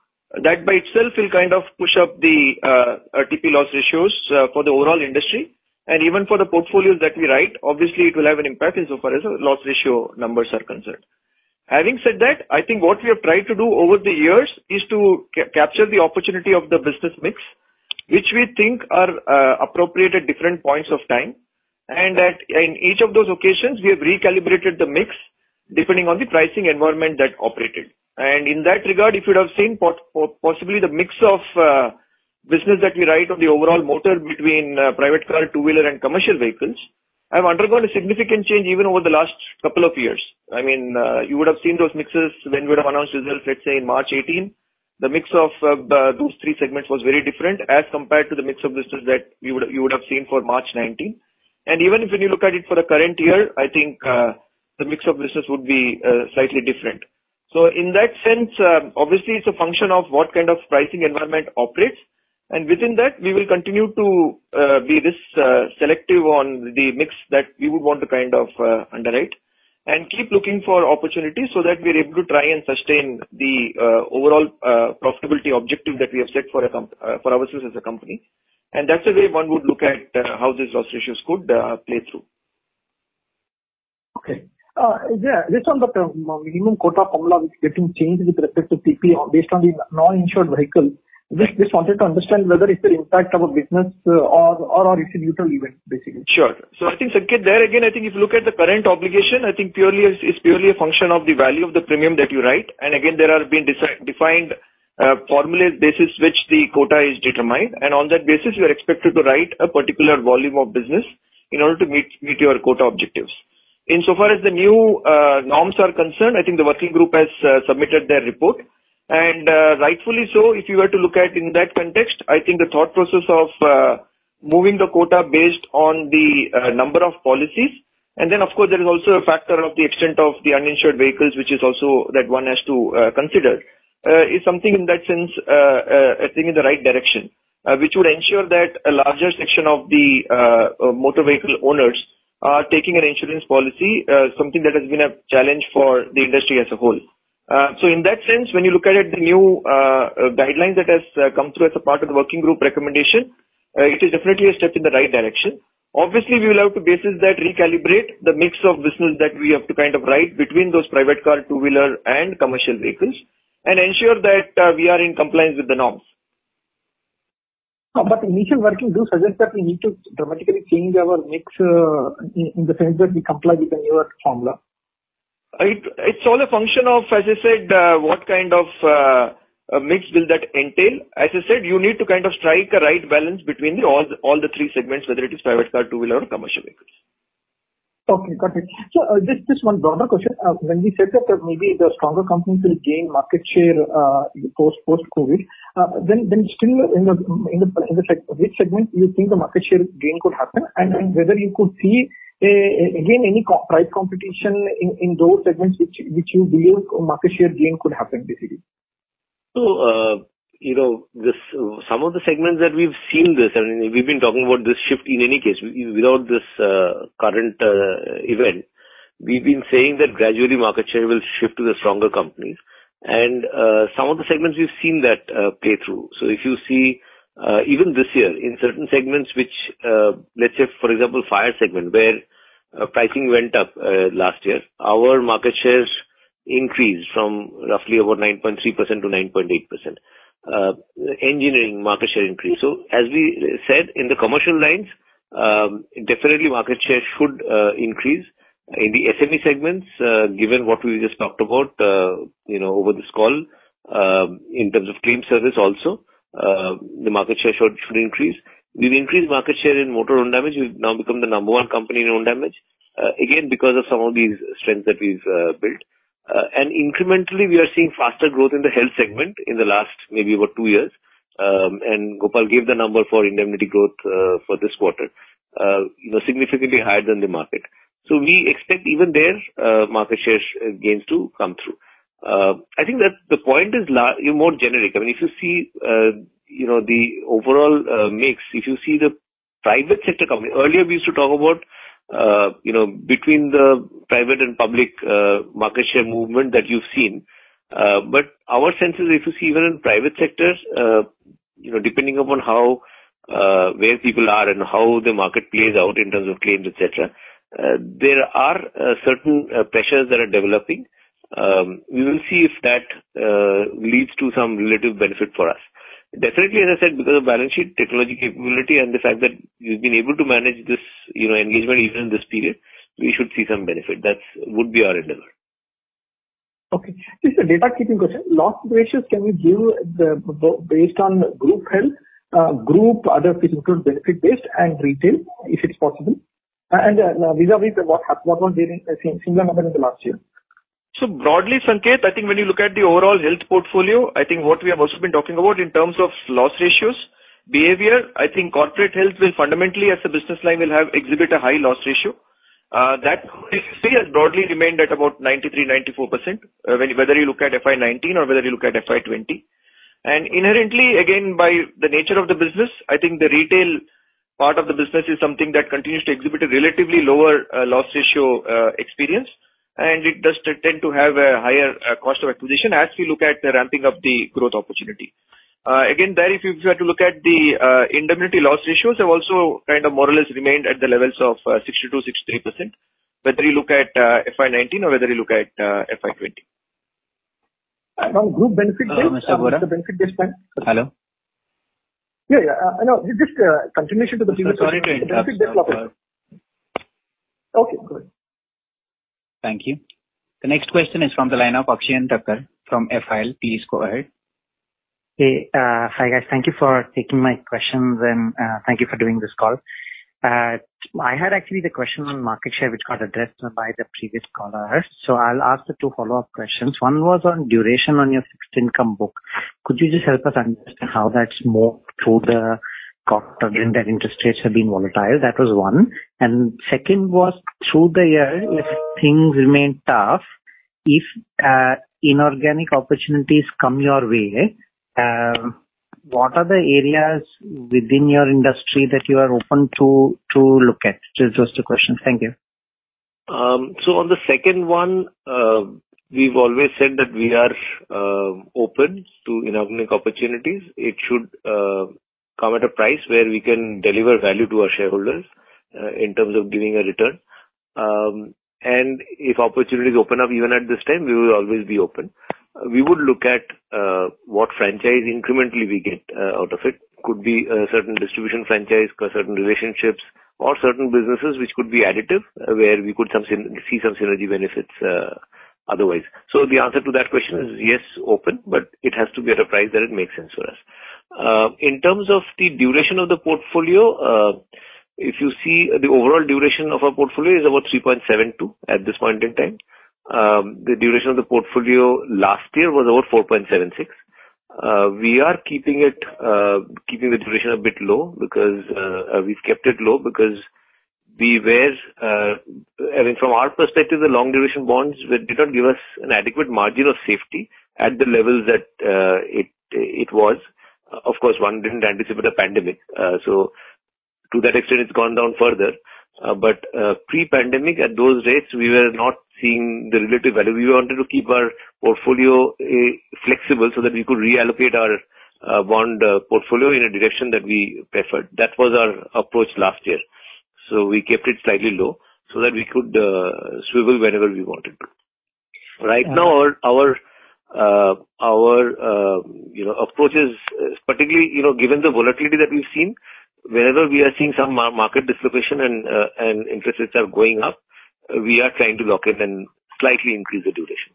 that by itself will kind of push up the uh, TP loss ratios uh, for the overall industry. And even for the portfolios that we write, obviously it will have an impact insofar as loss ratio numbers are concerned. Having said that, I think what we have tried to do over the years is to capture the opportunity of the business mix, which we think are uh, appropriate at different points of time. And that in each of those occasions, we have recalibrated the mix depending on the pricing environment that operated. And in that regard, if you'd have seen possibly the mix of uh, business that we write on the overall motor between uh, private car, two-wheeler, and commercial vehicles, have undergone a significant change even over the last couple of years. I mean, uh, you would have seen those mixes when we would have announced results, let's say in March 2018. The mix of those three segments was very different as compared to the mix of business that you would you would have seen for March 2019. Even if when you look at it for the current year, I think the mix of business would be slightly different. So in that sense, uh, obviously it's a function of what kind of pricing environment operates. And within that, we will continue to uh, be this uh, selective on the mix that we would want to kind of underwrite and keep looking for opportunities so that we're able to try and sustain the overall profitability objective that we have set for ourselves as a company. And that's the way one would look at how these loss ratios could play through. Okay. Uh, just on the um, uh, minimum quota formula which getting changed with respect to TP uh, based on the non-insured vehicle. Just wanted to understand whether it will impact our business or it's a neutral event, basically. Sure. So I think, Sanket, there again, I think if you look at the current obligation, I think purely it's purely a function of the value of the premium that you write. And again, there have been defined formulas basis which the quota is determined. And on that basis, you are expected to write a particular volume of business in order to meet meet your quota objectives. Insofar as the new uh, norms are concerned, I think the working group has uh, submitted their report. And uh, rightfully so, if you were to look at in that context, I think the thought process of moving the quota based on the number of policies. And then, of course, there is also a factor of the extent of the uninsured vehicles, which is also that one has to consider. is something in that sense, I think in the right direction, which would ensure that a larger section of the motor vehicle owners taking an insurance policy, uh, something that has been a challenge for the industry as a whole. Uh, so in that sense, when you look at it, the new uh, guidelines that has come through as a part of the working group recommendation, it is definitely a step in the right direction. Obviously, we will have to basis that recalibrate the mix of business that we have to kind of write between those private car, two-wheeler and commercial vehicles and ensure that we are in compliance with the norms. But initial working do suggest that we need to dramatically change our mix, uh, in the sense that we comply with the newer formula. It's all a function of, as I said, uh, what kind of uh, mix will that entail. As I said, you need to kind of strike a right balance between the all the three segments, whether it is private car, two-wheeler or commercial vehicles. Okay, got it. So, just one broader question. When we said that maybe the stronger companies will gain market share post-COVID, Uh, then then still in the, which segment you think the market share gain could happen? And whether you could see again any price competition in in those segments which which you believe market share gain could happen, basically. So, uh, you know, this, some of the segments that we've seen this, and we've been talking about this shift in any case, without this uh, current event. We've been saying that gradually market share will shift to the stronger companies. Uh, some of the segments we've seen that uh, play through. So if you see, uh, even this year, in certain segments which, let's say for example, fire segment, where pricing went up last year, our market shares increased from roughly about 9.3% to 9.8%. Engineering market share increased. So as we said, in the commercial lines, um, definitely market share should increase. In the SME segments, uh, given what we just talked about uh, you know, over this call, um, in terms of claim service also, uh, the market share should increase. We've increased market share in motor own damage. We've now become the number one company in own damage, again, because of some of these strengths that we've built. And incrementally, we are seeing faster growth in the health segment in the last maybe about two years. Um, and Gopal gave the number for indemnity growth for this quarter, you know, significantly higher than the market. So we expect even there, uh, market share uh, gains to come through. Uh, I think that the point is more generic. I mean, if you see you know, the overall mix, if you see the private sector company. Earlier, we used to talk about you know, between the private and public market share movement that you've seen. But our sense is, if you see even in private sectors, you know, depending upon how, where people are and how the market plays out in terms of claims, et cetera, Uh, there are uh, certain uh, pressures that are developing. Um, we will see if that leads to some relative benefit for us. Definitely, as I said, because of balance sheet technology capability and the fact that we've been able to manage this you know, engagement even in this period, we should see some benefit. That would be our endeavor. Okay. Just a data keeping question. Loss ratios, can you give the, based on group health, group other physical benefit based and retail, if it's possible? Uh, vis-a-vis what was there in uh, similar number in the last year? So broadly, Sanketh, I think when you look at the overall health portfolio, I think what we have also been talking about in terms of loss ratios, behavior, I think corporate health will fundamentally as a business line will have exhibit a high loss ratio. Uh, that has broadly remained at about 93%-94%, whether you look at FY 2019 or whether you look at FY 2020. Inherently, again, by the nature of the business, I think the retail part of the business is something that continues to exhibit a relatively lower uh, loss ratio uh, experience, and it does tend to have a higher uh, cost of acquisition as we look at the ramping up the growth opportunity. Again, there, if you were to look at the indemnity loss ratios have also kind of more or less remained at the levels of 62%-63%, whether you look at FY 2019 or whether you look at FY 2020. On group benefit base. Mr. Vora. The benefit base plan. Hello? Yeah. yeah. Uh, no, just a continuation to the previous question. Sorry to interrupt. Okay, good. Thank you. The next question is from the line of Akshay Thakkar from FIL. Please go ahead. Hey. Uh, hi, guys. Thank you for taking my questions and thank you for doing this call. Uh, I had actually the question on market share, which got addressed by the previous caller. So I'll ask the two follow-up questions. One was on duration on your fixed income book. Could you just help us understand how that's moved through the quarter given that interest rates have been volatile? That was one. And Second was through the year, if things remain tough, if uh, inorganic opportunities come your way, um, what are the areas within your industry that you are open to to look at? Just two questions. Thank you. Um so on the second one, we've always said that we are open to inorganic opportunities. It should come at a price where we can deliver value to our shareholders in terms of giving a return. Um and if opportunities open up even at this time, we will always be open. We would look at uh, what franchise incrementally we get uh, out of it. Could be a certain distribution franchise, certain relationships or certain businesses which could be additive, uh, where we could see some synergy benefits otherwise. So the answer to that question is yes, open, but it has to be at a price that it makes sense for us. In terms of the duration of the portfolio, if you see the overall duration of our portfolio is about 3.72 at this point in time. Um, the duration of the portfolio last year was about 4.76. Uh, we are keeping it, uh, keeping the duration a bit low because uh, we've kept it low because we were, I mean, from our perspective, the long duration bonds did not give us an adequate margin of safety at the levels that uh it it was. Of course, one didn't anticipate a pandemic. So to that extent, it's gone down further. But pre-pandemic, at those rates, we were not seeing the relative value. We wanted to keep our portfolio eh, flexible so that we could reallocate our uh, bond uh, portfolio in a direction that we preferred. That was our approach last year. So we kept it slightly low so that we could uh, swivel whenever we wanted to. Right uh-huh. now, our our um, you know approach is particularly you know given the volatility that we've seen, whenever we are seeing some market dislocation and interest rates are going up, we are trying to lock in and slightly increase the duration.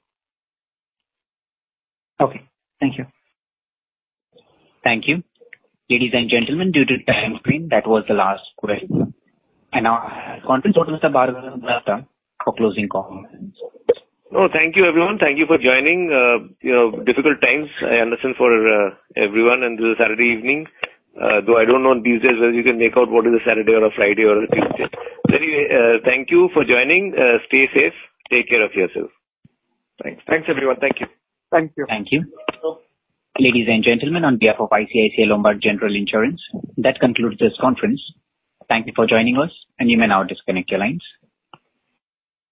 Okay. Thank you. Thank you. Ladies and gentlemen, due to time constraint, that was the last question. I now conference over to Mr. Bhargav Buddhadev for closing comments. No, thank you, everyone. Thank you for joining. Uh, you know, difficult times, I understand for uh, everyone, and this is Saturday evening. Uh, though I don't know these days whether you can make out what is a Saturday or a Friday or a Tuesday. Anyway, uh, thank you for joining. Uh, stay safe. Take care of yourself. Thanks. Thanks, everyone. Thank you. Thank you. Thank you. Ladies and gentlemen, on behalf of ICICI Lombard General Insurance, that concludes this conference. Thank you for joining us, and you may now disconnect your lines.